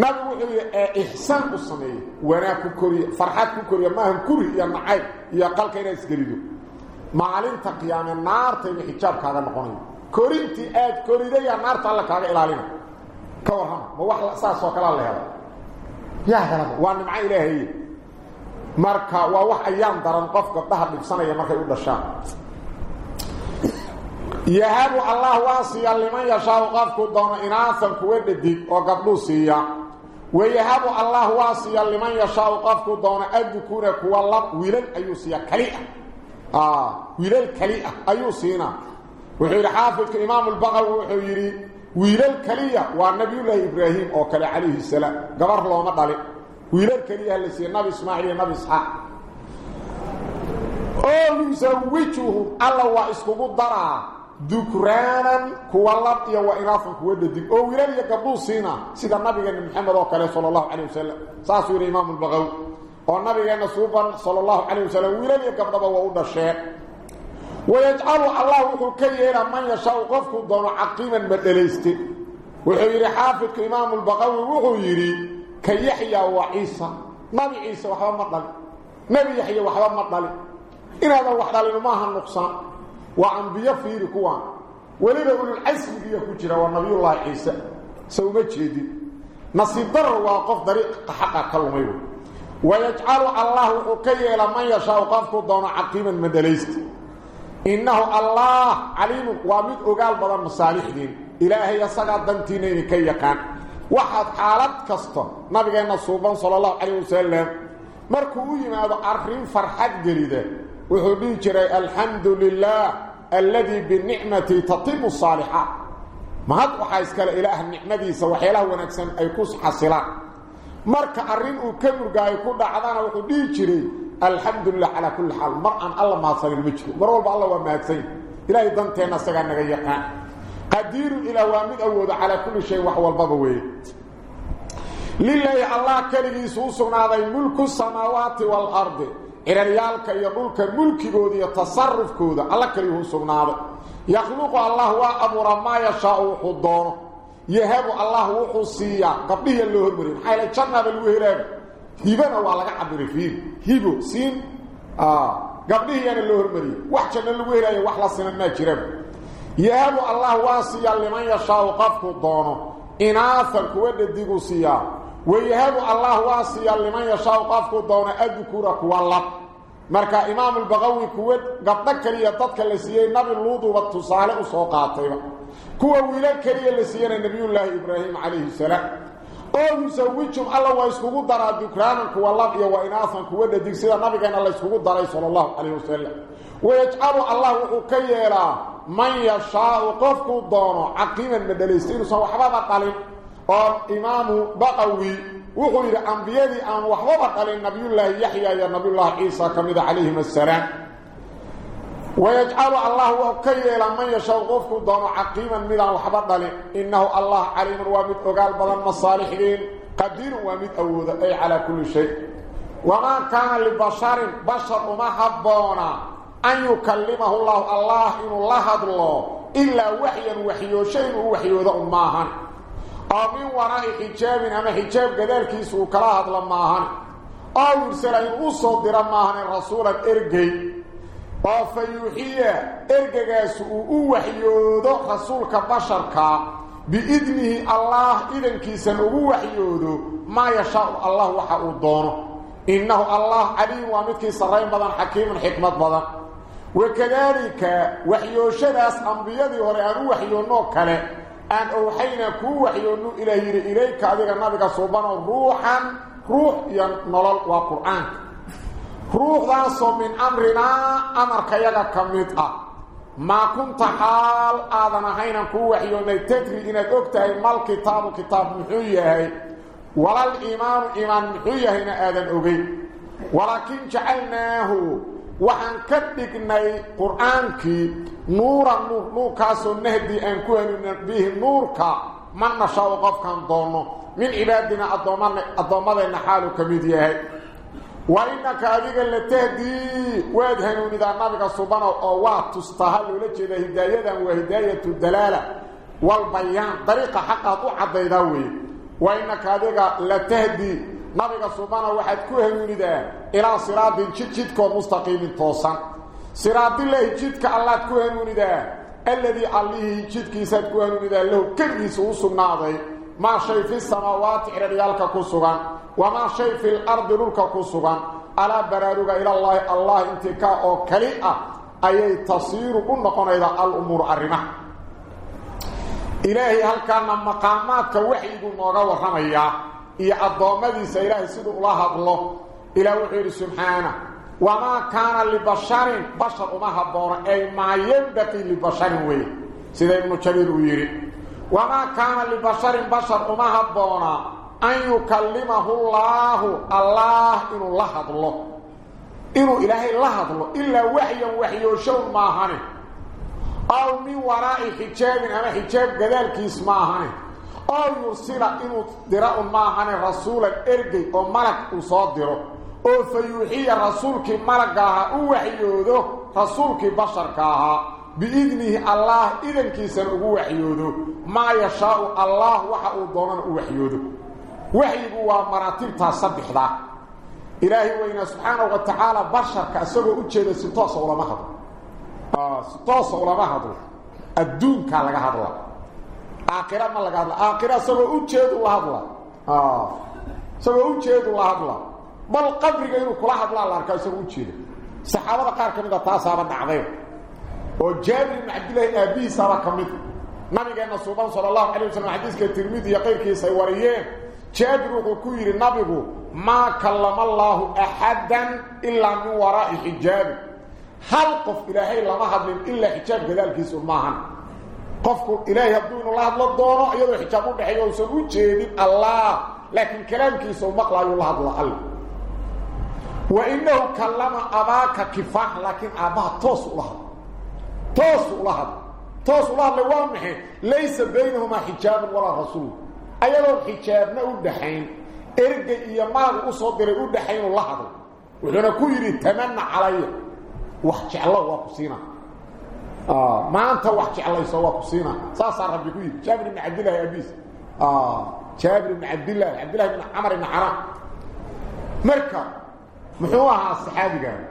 [SPEAKER 1] Nabigu wuxuu yidhi ee ixsaan u sameeyey. Wanaag ku koriya farxad ku koriya maahan kuri iyo nacayb iyo qalka inaad isgelido. Maalinta qiyaame naartayba xijaabkaaga noqonayo korintii aad koridayaa naarta alla kaaga ilaalina. Ka warrama ma wax saas oo kalea la hela yaa helada waa nimco ilaahaye marka waa wax ayaan daran qof gabdhaha dhibsanaya markay u dhashaan siiya liman yashaau qofku doono inaasan kuwa dhadig oo gabdhuu siiya ويهب الله واسيا لمن يشاء قفك دون أذكور كوالله ويلل أيوسيا كليئة. آه ويلل كليئة. أيوسينا وحير حافظ إمام البغوي وحيري ويلل كليئة. والنبي الله إبراهيم أو كلي عليه السلام. قبر الله مطلع ويلل كليئة اللي سيئ النبي إسماعيل النبي إسحاق. أو يزوجهم. الله وإسكبوا الضرع ذكرانا كوالاب يا وإناثا كوالدك أو ويلال يقبضوا سينا سيدا النبي محمد صلى الله عليه وسلم ساسور إمام البغوي والنبي نصوبا صلى الله عليه وسلم ويلال يقبضوا وأوضى الشيء ويجعل الله كيلا من يشاء قفك دون عقيما بدليست وحيري حافظ إمام البغوي وحيري كي يحيى وعيسى نبي عيسى وحبا مطلع نبي يحيى وحبا مطلع إن هذا وحدا لنماها النقصان وأنبياء فيري كوان ولينا أولو العزم فيه كجرا ونبي الله عيسى. سوما جيدي. نصيب ضر واقف طريق حقا كلميو. ويجعل الله حكي لمن يشاء قفك دون عقيما مدليست إنه الله عليم وامد أقال بدن مصالحين إلهي يسقى دنتينين كي يقان. واحد حالات كسته. نبينا صوبان صلى الله عليه وسلم. مركو يماد أرخين فرحات قريدة وحبي جري الحمد لله. الذي بالنعمة تتم الصالحات ما هاد waxaa iskale ilaah nicmadiisa waxyaalaha wanaagsan ay ku xasilaan marka arin uu ka murgaayo ku dhacdana wuxuu dhigi jiray alxamdulillah ala kulli hal mar aan alla ma sanin ma jiro mar walba alla waa maadsan ilaahay danteena saga naga yaqaan qadir ila waamid awoodo ala kulli shay wax walba weey lillahi allah kaligiisu sugnaaday mulku samaawaati wal ardi إريالك يقولك تصرف كودا الله كريه سبناه يخلق الله وأمر ما يشاء وحضانه يهب الله وحصيا قبله اللي هرمرين حيث جنة بالوهراب هيبنا والله عبر فيه هيبو سين آه قبله يعني اللي هرمرين وحجنا الوهراب وحلا سنة ما جرب يهب الله واسيا لمن يشاء وقفه الضانه إناثا كود الديقو سيا ويهب الله واسيا لمن يشاء وقفك دون أذكرك والله. مركا إمام البغوي كويت قد ذكري يددك اللي سيئي نبي اللوضو والتصالح سوقاتي كوهو لكري اللي سيئي نبي الله إبراهيم عليه السلام. أو سويتكم الله ويسكوه دارا ذكرانك والله يو وإناثا كويت ديك سيئة نبي كان الله يسكوه داري صلى الله عليه وسلم. ويجعل الله أكيرا من يشاء وقفك دون عقيم المدلسين سوحبا بطالب قال إمام بقوي وخير انبياء أن وحبب قال النبي الله يحيى يا نبي الله عيسى كمد عليه السلام. ويجعل الله وكيا لما يشوقف دون عقيما من وحبب قال إنه الله عليم وامد وقال بدل المصالحين قدير وامد أود أي على كل شيء. وما كان لبشر بشر وما حبونا. أن يكلمه الله الله إن الله إلا وحيا وحي شيء وحي ذو أو من وراء حجاب أما حجاب قدالك يسوه كلا هذا لماهن أو يرسل إن أصدر ماهن الرسول الإرقي أو فيوحي إرقى سوء وحيود رسولك بشرك بإذنه الله إذن كيسن وحيود ما يشاء الله وحاء الدونه إنه الله عليم ومثل سرين بدن حكيم حكمة بدن وكذلك وحيوشداس أنبيادي وريان وحيونو كله أن أوحينا كو وحيونو إليه إليك أذيك النبي صوبنا روحا روح ينطلل وقرآن روح ذا من أمرنا أمر كيغا كميتا ما كنت حال آذان هينا كو وحيوني تدري إنك أكتهي ما الكتاب كتاب وحن كدقني قرآنك نورا نور نوركاسو نهدي أن كوهن به نورك من نشاء قف كان دونه من عبادنا الضمان حاله كميديه وإنك أذيك اللي تهدي وادهنون إذا النبي سبحانه أوات تستهل لجد هداية وهداية الدلالة والبيان طريقة حقا تعضي ذوي وإنك أذيك لتهدي نبي سبحانه واحد كوهن إذا إلى صراط جد جدك مستقيم توسا صراط الله جدك الله كوهن إذا الذي عليه جدك يسد كوهن إذا له كل يسوس الناضي ما شيء في السماوات إريالك كسوغان وما شيء في الأرض رلك كسوغان على برارك إلى الله الله انتكاء أو كليئة أي تصير قلنا إذا الأمور الرمح إلهي هل كان مقامات وحي نوغا ورميا يا يعظمديسه الله سبحانه الله الله إلى وحي سبحانه وما كان لبشر بشر وما هبور اي ما ينبغي لبشر وي سيدنا مشير ويري وما كان لبشر بشر وما هبور ان يكلمه الله الله ان الله الله له إنه الله الله أظلو إلا وحيا وحيا وشو ماهانه أو من وراء حجاب أنا حجاب قدال كيس هني أو يرسل ان دراء ما عن الرسول ارجي أو ملك وصادره أو فيحيي رسولك ملكها أو وحيوده رسولك بشركها. بإذنه الله إذن كيسن أو وحيوده. ما يشاء الله وحاو دونان أو وحيوده. وحيب هو مراتب تصبح ذا إلهي وإنا سبحانه وتعالى بشرك أسره أجيب ستاسة ولا مهد آه، ستاسة ولا مهد الدون كان لك هذا aakhira ma laga hadla aakhira isagoo u jeedu la hadla isagoo u jeedu la hadla bal qabriga inuu kula hadlaa la arkaa isagoo u jeeda saxaabada qaar ka mid a taasaaba dhacday oo jaabir ibn cabdillaahi aabbihiisaaba ka mid nabigeenna suuban sala allahu calay wasalam xadiiska tirmidi iyo qayrkiisa ay wariyeen jaabir wuxuu ku yidhi nabigu maa kallama allaahu axadan ilaa min waraa'i xijaabi hal qof ilaahay lama hadlin ilaa xijaab gadaalkiisu maahan قفكو إلهي أبدو إن الله أبلا الدورة يدو حجابو بحيو سنو جيدين الله لكن كلام كي يسو مقلا يولاد الله وإنه كلم أباك كفاح لكن أبا توسو الله توسو الله توسو الله لوامحي ليس بينهما حجاب ولا رسول أيضو حجابنا أبدحين إرقى إيامال أصدر أبدحين الله وإنه كو يريد تمنى عليه وحجي الله وقصينا آه. ما انت وحكي الله يسواك سينا صاص ربي كوي. جابر بن عبد الله يا أبيس. آه. جابر بن عبد الله. عبد الله بن عمر بن حرام مركا محوها الصحابي قال.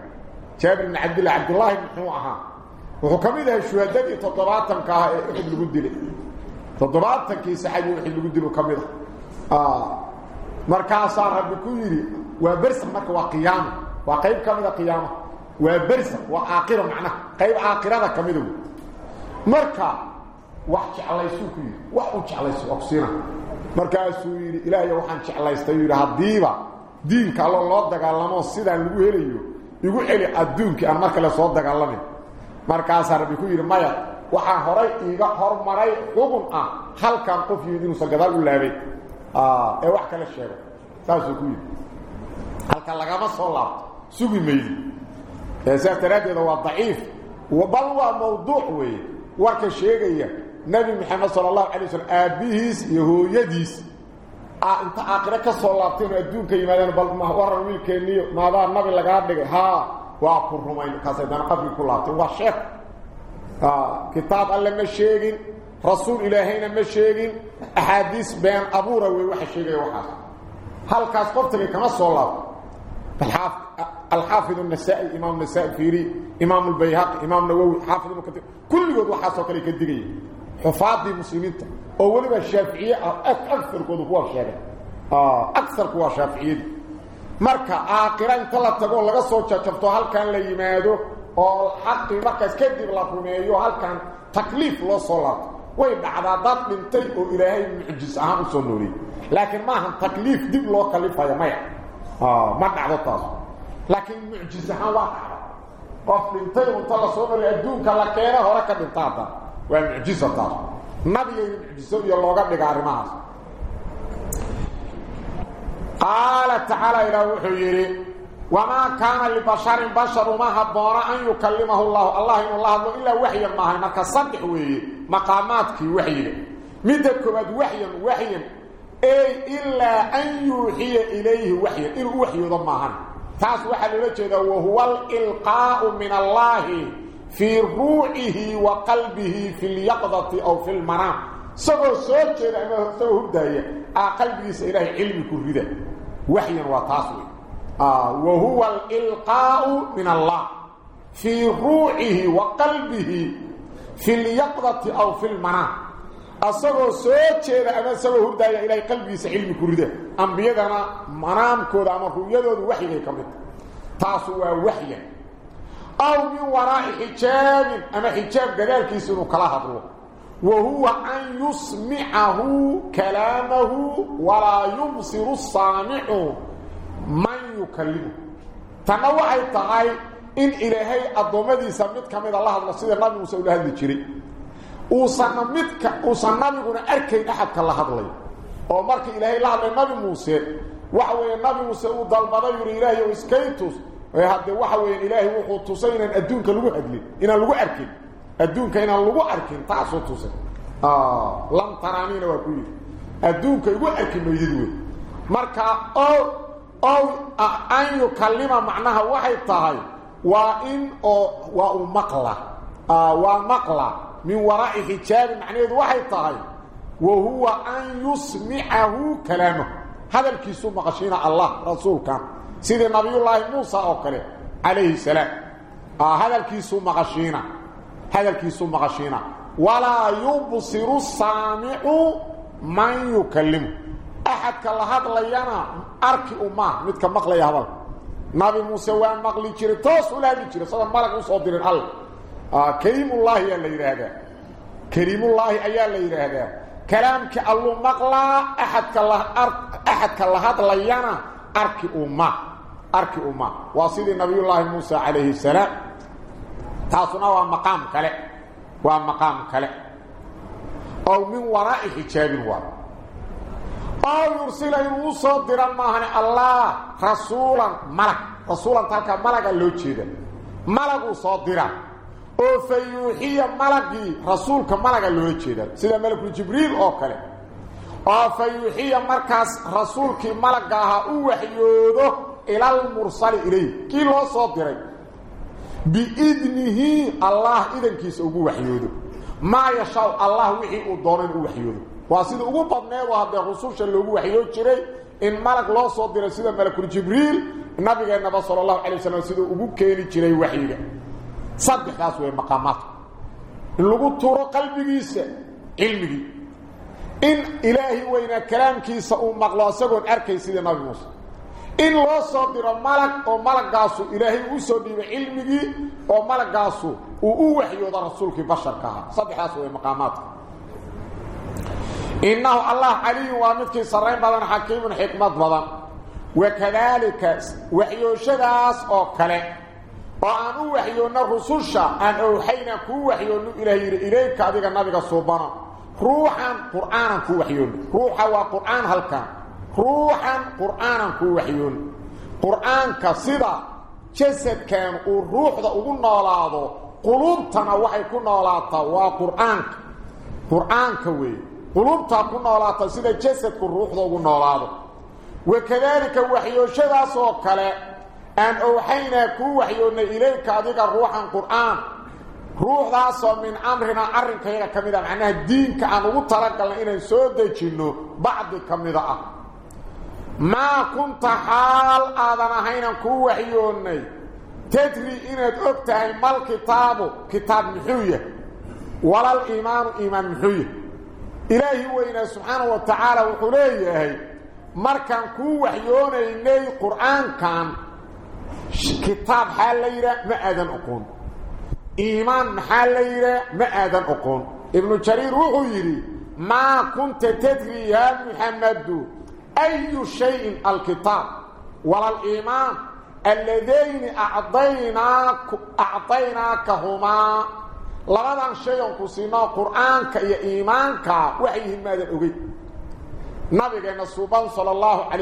[SPEAKER 1] جابر بن عبد الله عبد الله محوها. وحكمه شهادتي تطبات كا ابن بدلي تطبات كي صحابي وحي لو بدلو كميد آه. مركا صار ربي كوي. وبرس مركا وقيامة. وقيب كميد قيامة. Macnaha qayb aakhirada ka mida wey marka wax jeclaysuu ku yidhi wax waa ku siina markaasuu yidhi ilaahay waxaan jeclaystay yidhi haddiiba diinka allo loo dagaalamo sidaan lagu helayo igu celi adduunkii aan mar kale soo dagaalamin markaasaa rabbi ku yidhi maya waxaa horay iiga hormaray xugun ah halkan qof yimid inuusan gadaal u laabay ee wax kala sheego saasuu ku yidhi halka lagama soo laabto sugi maydi saas daraaddeeda waa daciif bal waa mawduuc weeye warka sheegaya nebi maxamed sala allahu calay waslm aabbihiis iyo hooyadiis inta aakhiro ka soo laabteen oo adduunka yimaadeen bal waran wiilkeenniyo maadaa nabi lagaa dhigay haa waa ku rumayn markaasay dana qabrigi ku laabteen waa sheek kitaab alle ma sheegin rasuul ilaahayna ma sheegin axaadiis been abuura wey waxa sheegaya waxaas halkaas qoftigay kama soo laabto الحافظ النسائي إمام النسائي فيري إمام البيهق إمام نووي حافظ المكتب كل يوم حاصل كل كدغي حفاظ المسلمين أول ما الشافعية أكثر كون هو الشافعي آه أكثر هو الشافعي مركا اخر ان طلبت له لا سو جاجبته هلكان ليمادو أو حق مركا كدب لا فميو هلكان تكليف لو صلاة؟ وي بعدادات من تيكو إلى هي لكن ما هم تكليف دي لو كلفه يا مايا يعني. آه، ما دعوا طاس لكن معجزة واضحه قفل طير وطلع صور يدوك لا كانه هرك بنتاه ومعجزه طاس ما بيي معجزة الله قبل دغار ما قال تعالى إلى وحيره وما كان لبشر بشر ما هبورا أن يكلمه الله. الله إن الله إلا وحي ما هنك صدح وي مقاماتك وحيره مدك وحي وحي. أي إلا أن يوحي إليه وحيا إن وحي ضمهن تاس وحل لجده وهو الإلقاء من الله في روعه وقلبه في اليقظة أو في المنام. سوى سوى جده أما سوى هداية. قلبه سإله علمك الردى وحيا وتاسوي آه وهو الإلقاء من الله في روحه وقلبه في اليقظة أو في المنام. أصغر سوچه أما سوى هدايا إلى قلبه سعلم كرده أنبيادنا منام كود أما رؤيته وحي كمت. تاسوا وحيا أو من وراء حجاب. أما حجاب قدال كيسنو كلا هدو وهو أن يسمعه كلامه ولا يبصر الصامع من يكلمه. تنوع التغاي إن إلهي الضمدي سمت كميد الله الله سيد النبي موسى إلى هذا الجري وصنمتك وصنمكنا أركي أحد كالله هذا ومرك إلهي الله النبي موسى وحوى النبي موسى ودلبضي يري إلهي وإسكيتوس هذا وحوى إلهي وحو تصينا الدونك لغو أدلي إنا لغو أركي adduunka inaan lagu arkin taasoo tusay lam taraaniina waa ku yidhi adduunka igu arki maydid wey marka ow ow an yukallima macnaha waxay tahay waa in oo waa u maqla waa maqla من وراء حجاب معنيه وحي طهي وهو أن يسمعه كلامه. هذا الكيسو مغشين الله رسولك سيد النبي الله موسى أكره عليه السلام. آه، هذا الكيسو مغشين. هذا الكيسو مغشين. ولا يبصر الصامع من يكلم. أحد كاللهات لينا أركي أمه. متك مغلي هذا. نبي موسى وأن مغلي تشري توس ولا تشري صدا ملك وصدر الله. آه، كريم الله يا اللي يراها كريم الله يا اللي يراها كلام الله مقلا أحد كالله أرك أحد كالله هذا لينا أرك وما أرك وما واصيد النبي الله موسى عليه السلام. تاسنا ومقام كله ومقام كله. أو من ورائه حجاب الوراء أو يرسل يوسى درمهن الله رسولا ملك. رسولا تلك ملك لوجيده ملك صادره oo fa yuuxiya malagii rasuulka malaga loo jeeda. Sida malakul jibriil oo kale. Oo fa yuuxiya markaas rasuulkii malagga ahaa u waxyoodo ilalmursali ilayh kii loo soo diray? بإذنه الله إذن كيس أقول وحيوده ما يشاء الله وحي أدونين وحيوده واسيد أقول بطنه وهذا رسولش اللي أقول وحيوده جري إن ملك الله صدر سيدة ملك جبريل النبي النبي صلى الله عليه وسلم سيدة أقول كيني جري وحيوده صدق خاص وهي مقامات. اللي قلت ترى قلبك يسا علمك إن إلهي وإن كلامك يسا أمك لا سيكون أركي سيدي نبي موسى. إن الله صدر ملك أو ملك قاسو إلهي وصدر علمك أو ملك قاسو وأوحي وضع رسولك بشر كها صدق خاص وهي مقامات. إنه الله علي وامدك سرين بضان حكيم حكمت بضان وكذلك وحيو شداس أو كلام. وأن أوحيونا الرسوشة أن أوحينا كوحيونا إليه إليك أذيك النبي صوبانا روحا قرآنا كوحيونا روحا وقرآن هلكا روحا قرآنا كوحيونا قرآن كصدا جسد كان الروح ذا أقولنا على هذا قلوبتنا وحي كنا على هذا وقرآن قرآن كوي قلوبتنا كنا على هذا سيدا جسد كن روح ذا أقولنا على هذا وكذلك وحيو شدا سوكالي ooxayna ku waxyoona ilayka adiga ruuxan quraan ruuxdaas oo min amrina arrinkayaga kamida macnaha diinka aan ugu talagalnay inaan soo dejinno bacdi kamida ah ما كنت حال آذان هينا كو وحيوني تدري إناد أكتهي ما الكتاب كتاب محوية ولا الإيمان إيمان محوية إلهي وإنا سبحانه وتعالى وحليه مركان كو وحيوني إني قرآن كان كتاب حال ليرا ما آذان أقون إيمان حال ليرا ما آذان أقون ابن جرير وحيري ما كنت تدري يا محمد أي شيء الكتاب ولا الإيمان اللذين أعطيناك أعطيناكهما؟ لغدا شيء كسينا قرآنك يا إيمانك وحيه ماذا أغيب نبينا صلى الله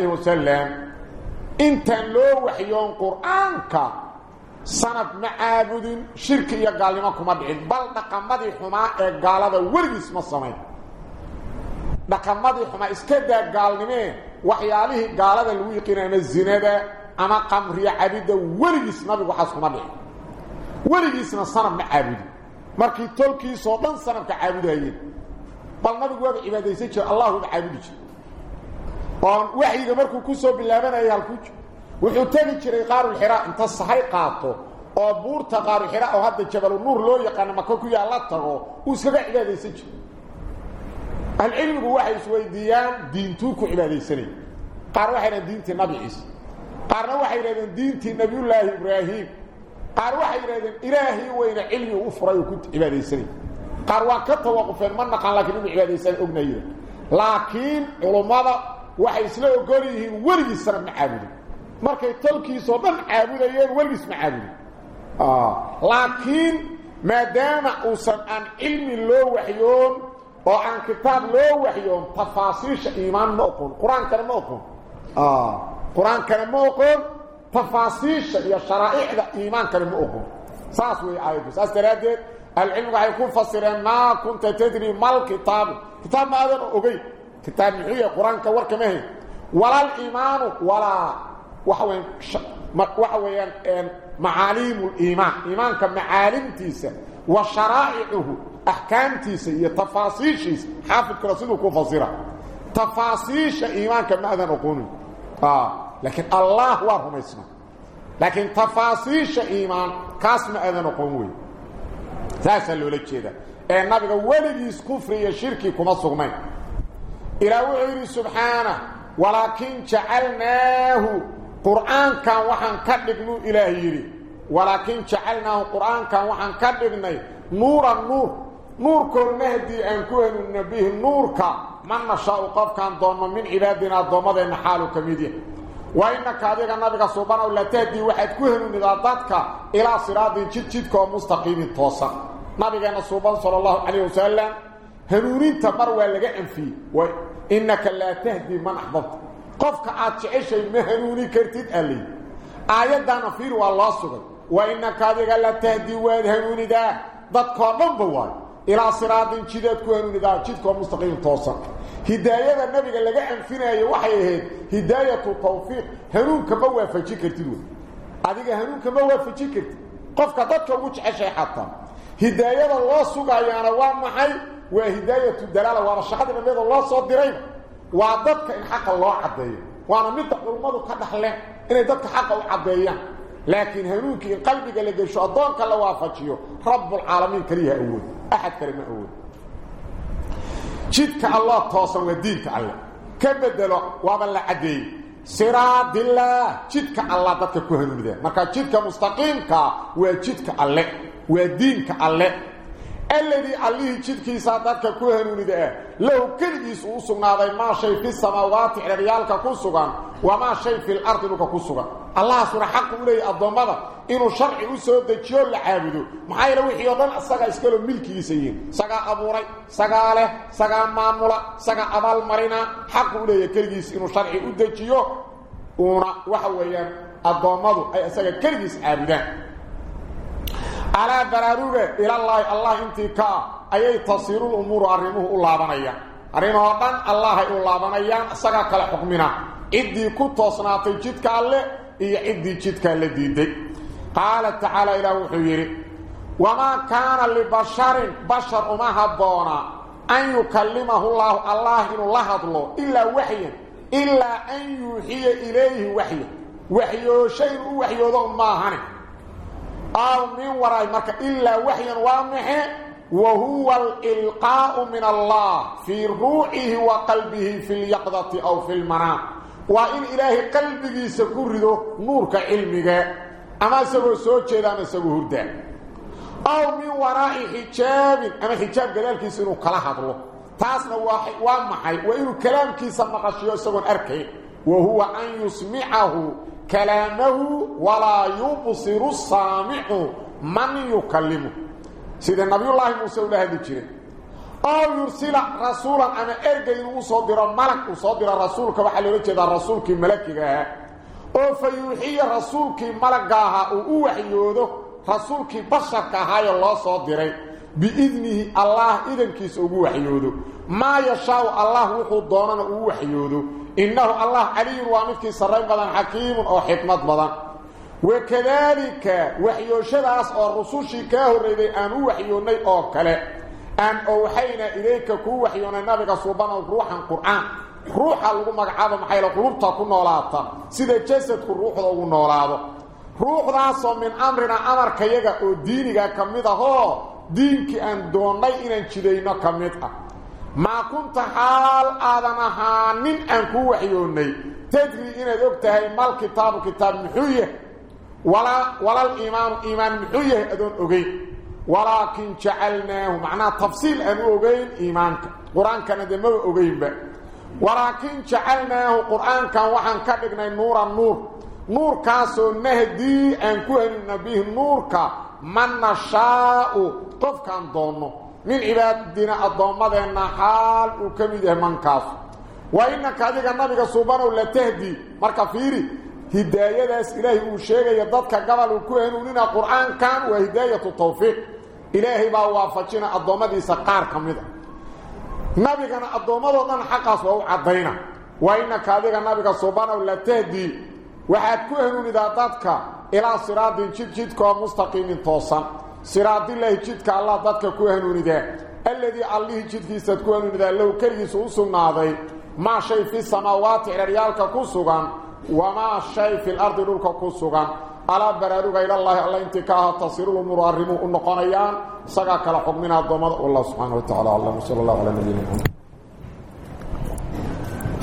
[SPEAKER 1] انت لو وحيون قرآنك سند معابد شرك يا قالمكم أدعين بل نقمدي حماء قال هذا ورقس ما dhaqamadii xuma iska daa gaalnimee waxyaalihii gaalada lagu yiqiinayna zinada ama qamriya cabidda weligiis nabigu waxaas kuma dhici weligiisna sanab ma caabudi markii tolkiisoo dhan sanabka caabudayeen bal nabigu waaba cibaadaysan jira allahuba caabudi jira قام وحيده مركو كوسو بلابن ايال كوج وحو تاني جري قارو الحراء انت الصحي قاطو أو بورتا قارو الحراء أو هاد الجبل النور لو يقان مكوكو يالاتاقو أو سبع عبادي سج العلم بوحي سوي ديان دين توكو عبادي سري قار وحيدا دين تي نبي عيس قارنا وحيدا دين تي نبي الله إبراهيم قار وحيدا دين إلهي وين علم أفرأي كنت عبادي سري قار وكتا وقفين من نقان لكن عبادي سري أبنى لكن علماء waxay isla ogol yihiin weligiisana ma caabudin markay talkiisoo dhan caabudayeen weligiis ma caabudin laakiin maadaama uusan aan cilmi loo waxyoon oo aan kitaab loo waxyoon tafaasiisha iimaan ma oqon qur-aankana ma oqon qur-aankana ma oqon tafaasiisha iyo sharaaicda iimaankana ma oqon saas wey aayaddu saas daraaddeed العلم waxay ku fasireen ma kunta tadri mal kitab kitab ma adan ogay kitab muhiya quraanka warkama hay wala iimaan wala waxweyn waxweyn een معالم الإيمان. ايمانك معالمتيسا وشرائعه احكامتيسا هي تفاصيل حافظ رسوله كفصيرا تفاصيل ايمانك ما اذن أقول آه. لكن الله هو اسمه. لكن تفاصيل إيمان كاسم أذن أقول ساسا لولا جيدا ee nabiga waligiis kufri iyo shirki kuma إلى وعير سبحانه ولكن جعلناه قرآن كان وحن إلى إلهيري ولكن جعلناه قرآن كان وحن كدقني نورا نور نور كل مهدي أنكوهن النبيه النور كان من نشاء القف كان دون من عبادنا ضمن حاله كميديا وإنك هذه النبي سبحانه لا تهدي واحد كوهن نضاداتك إلى صراط جد جدك ومستقيم التوسع نبي سبحانه صلى الله عليه وسلم هنورين تمر ولا انفي وانك لا تهدي من احببت قفك اتعيش المهنوني كرتيد علي ايات نافير والله سبح وانك هذه لا تهدي وهنوني ده بتقوم بوال إلى صراط جديد كهنوني ده جدك مستقيم توصل هدايه النبي لا انفي وهي هي هدايه توفيق هنون كبوا فجكرتيد هذه هنون كبوا فجكرت قفك دتك وجعش حتى هدايه الله سبح يعني وهدايه الدلاله وأنا من ان الله صوت ديري وعدك ان حق الله عديه وأنا من تقلمه كدخله ان دك حق الله عديه لكن هنوك قلبك اللي جش اضانك لو وافقيو رب العالمين كريه اول احد كريم اول جدك الله توصل وديك الله كيف بدلو وابل عدي سراد الله جدك الله دك كهنوده ما كان جدك مستقيمك وجدك الله ودينك الله الذي عليه جدكيسا دكه كو هنوليد آه لو كل يسو سناداي ما شي في السماوات ريالكا كو سغان وما شي في الأرض لو كو سغان الله سبحانه حق لي الضمره إنه شرع يسو دجو لعابدو ما هي لو خيو دن اسغا اسكلو ملكيسين سغا ابوري سغاله سغا مامولا سغا أبال مرينا حق لي كل يس إنه شرع يدجيو ورا وحويان الضمره أي اسغا كل يس عابدان. على براروغه إلى الله الله انتي كا أي تصير الأمور ارمه الله بنيا. ارمه دان الله أو لابنيا اسغا كلا حكمنا. إدي كو توسناتي جدك الله اي إدي جدك الله ديدي. قال تعالى إلى وحيري وما كان لبشر بشر وما هبونا أن يكلمه الله الله ان الله هدلو. إلا وحي. إلا أن يوحي إليه وحي. وحي شيء أو من وراء مركة. إلا وحيا وامحا وهو الإلقاء من الله في روحه وقلبه في اليقظة أو في المنام. وإن إلهي قلبه سكرده نورك علمك. أما سوى سوچه أما سوى هرده. أو من وراء حجاب. أما حجاب قلالك سنو كلاحظ له تاسنا وامحي. وإنه كلام كيسا مقشيه سوى أركي. وهو أن يسمعه كلامه ولا يبصر السامع من يكلمه سيد النبي الله موسى ولا هذه جيره أو يرسل رسولا. أنا ارجى وصدر ملك وصدر رسولك وحل وجه رسولك ملكها أو فيوحي رسولك ملكها أو وحيوده رسولك بشرك هاي الله صدره. بإذنه الله إذن كيس أو وحيوده ما يشاء الله وحو دوننا وحيوده. إنه الله علي وامدك سرين بدن حكيم أو حكمة بدن. وكذلك وحيو شداس أو رسوشي كاهو ريدي أنو وحيوني أو كلا أن أوحينا إليك كو وحيونا نبغى صوبانا روحا قرآن روحا لغو مقعابا محيلا قلوبتا كو نولاتا. سيدة جسد كو روح لغو نولاتا. روح داسو من أمرنا أمر كيغا أو دينيغا كميدا هو. دينك أن دوني إنان جدينا كميدا ما كنت حال آدم هانين أنكو وحيوني تدري إن ذكتها ما الكتاب كتاب محوية. ولا, ولا الإيمان إيمان محوية أدون أغي ولكن جعلناه معناه تفصيل أن أغين إيمانك. قرآن كان دمو أغين بقى ولكن جعلناه قرآن كان وحن كدقنا نور النور. نور كاسو نهدي أن كهن به النور كا. من نشاء قف كان دونه من عبادنا الضوامدين حال وكمده من كاسو وإنك هذه النبي سبحانه لتهدي مركا فيري. هداية إلهي وشيغي يضدك قبل وكهنونين القرآن كان وهداية التوفيق. إلهي با وافجنا الضوامدي سقار كمده نبينا الضوامدين حقاس وهو عضينا وإنك هذه النبي سبحانه لتهدي waxaad ku hanuunidaa dadka ilaa siraadin jid jidkoo mustaqiimin toosan صراط الله جدك الله ضدك كوهن ونداء الذي عليه جدك ستكوهن ونداء لو كرهس وصلنا هذا ما شيء في السماوات على ريالك كسوغا وما شيء في الأرض نورك كسوغا على برادوك إلى الله الله انتكاه تصير الأمور النقانيان سقاك لحكمنا الضمد والله سبحانه وتعالى الله صلى الله عليه وسلم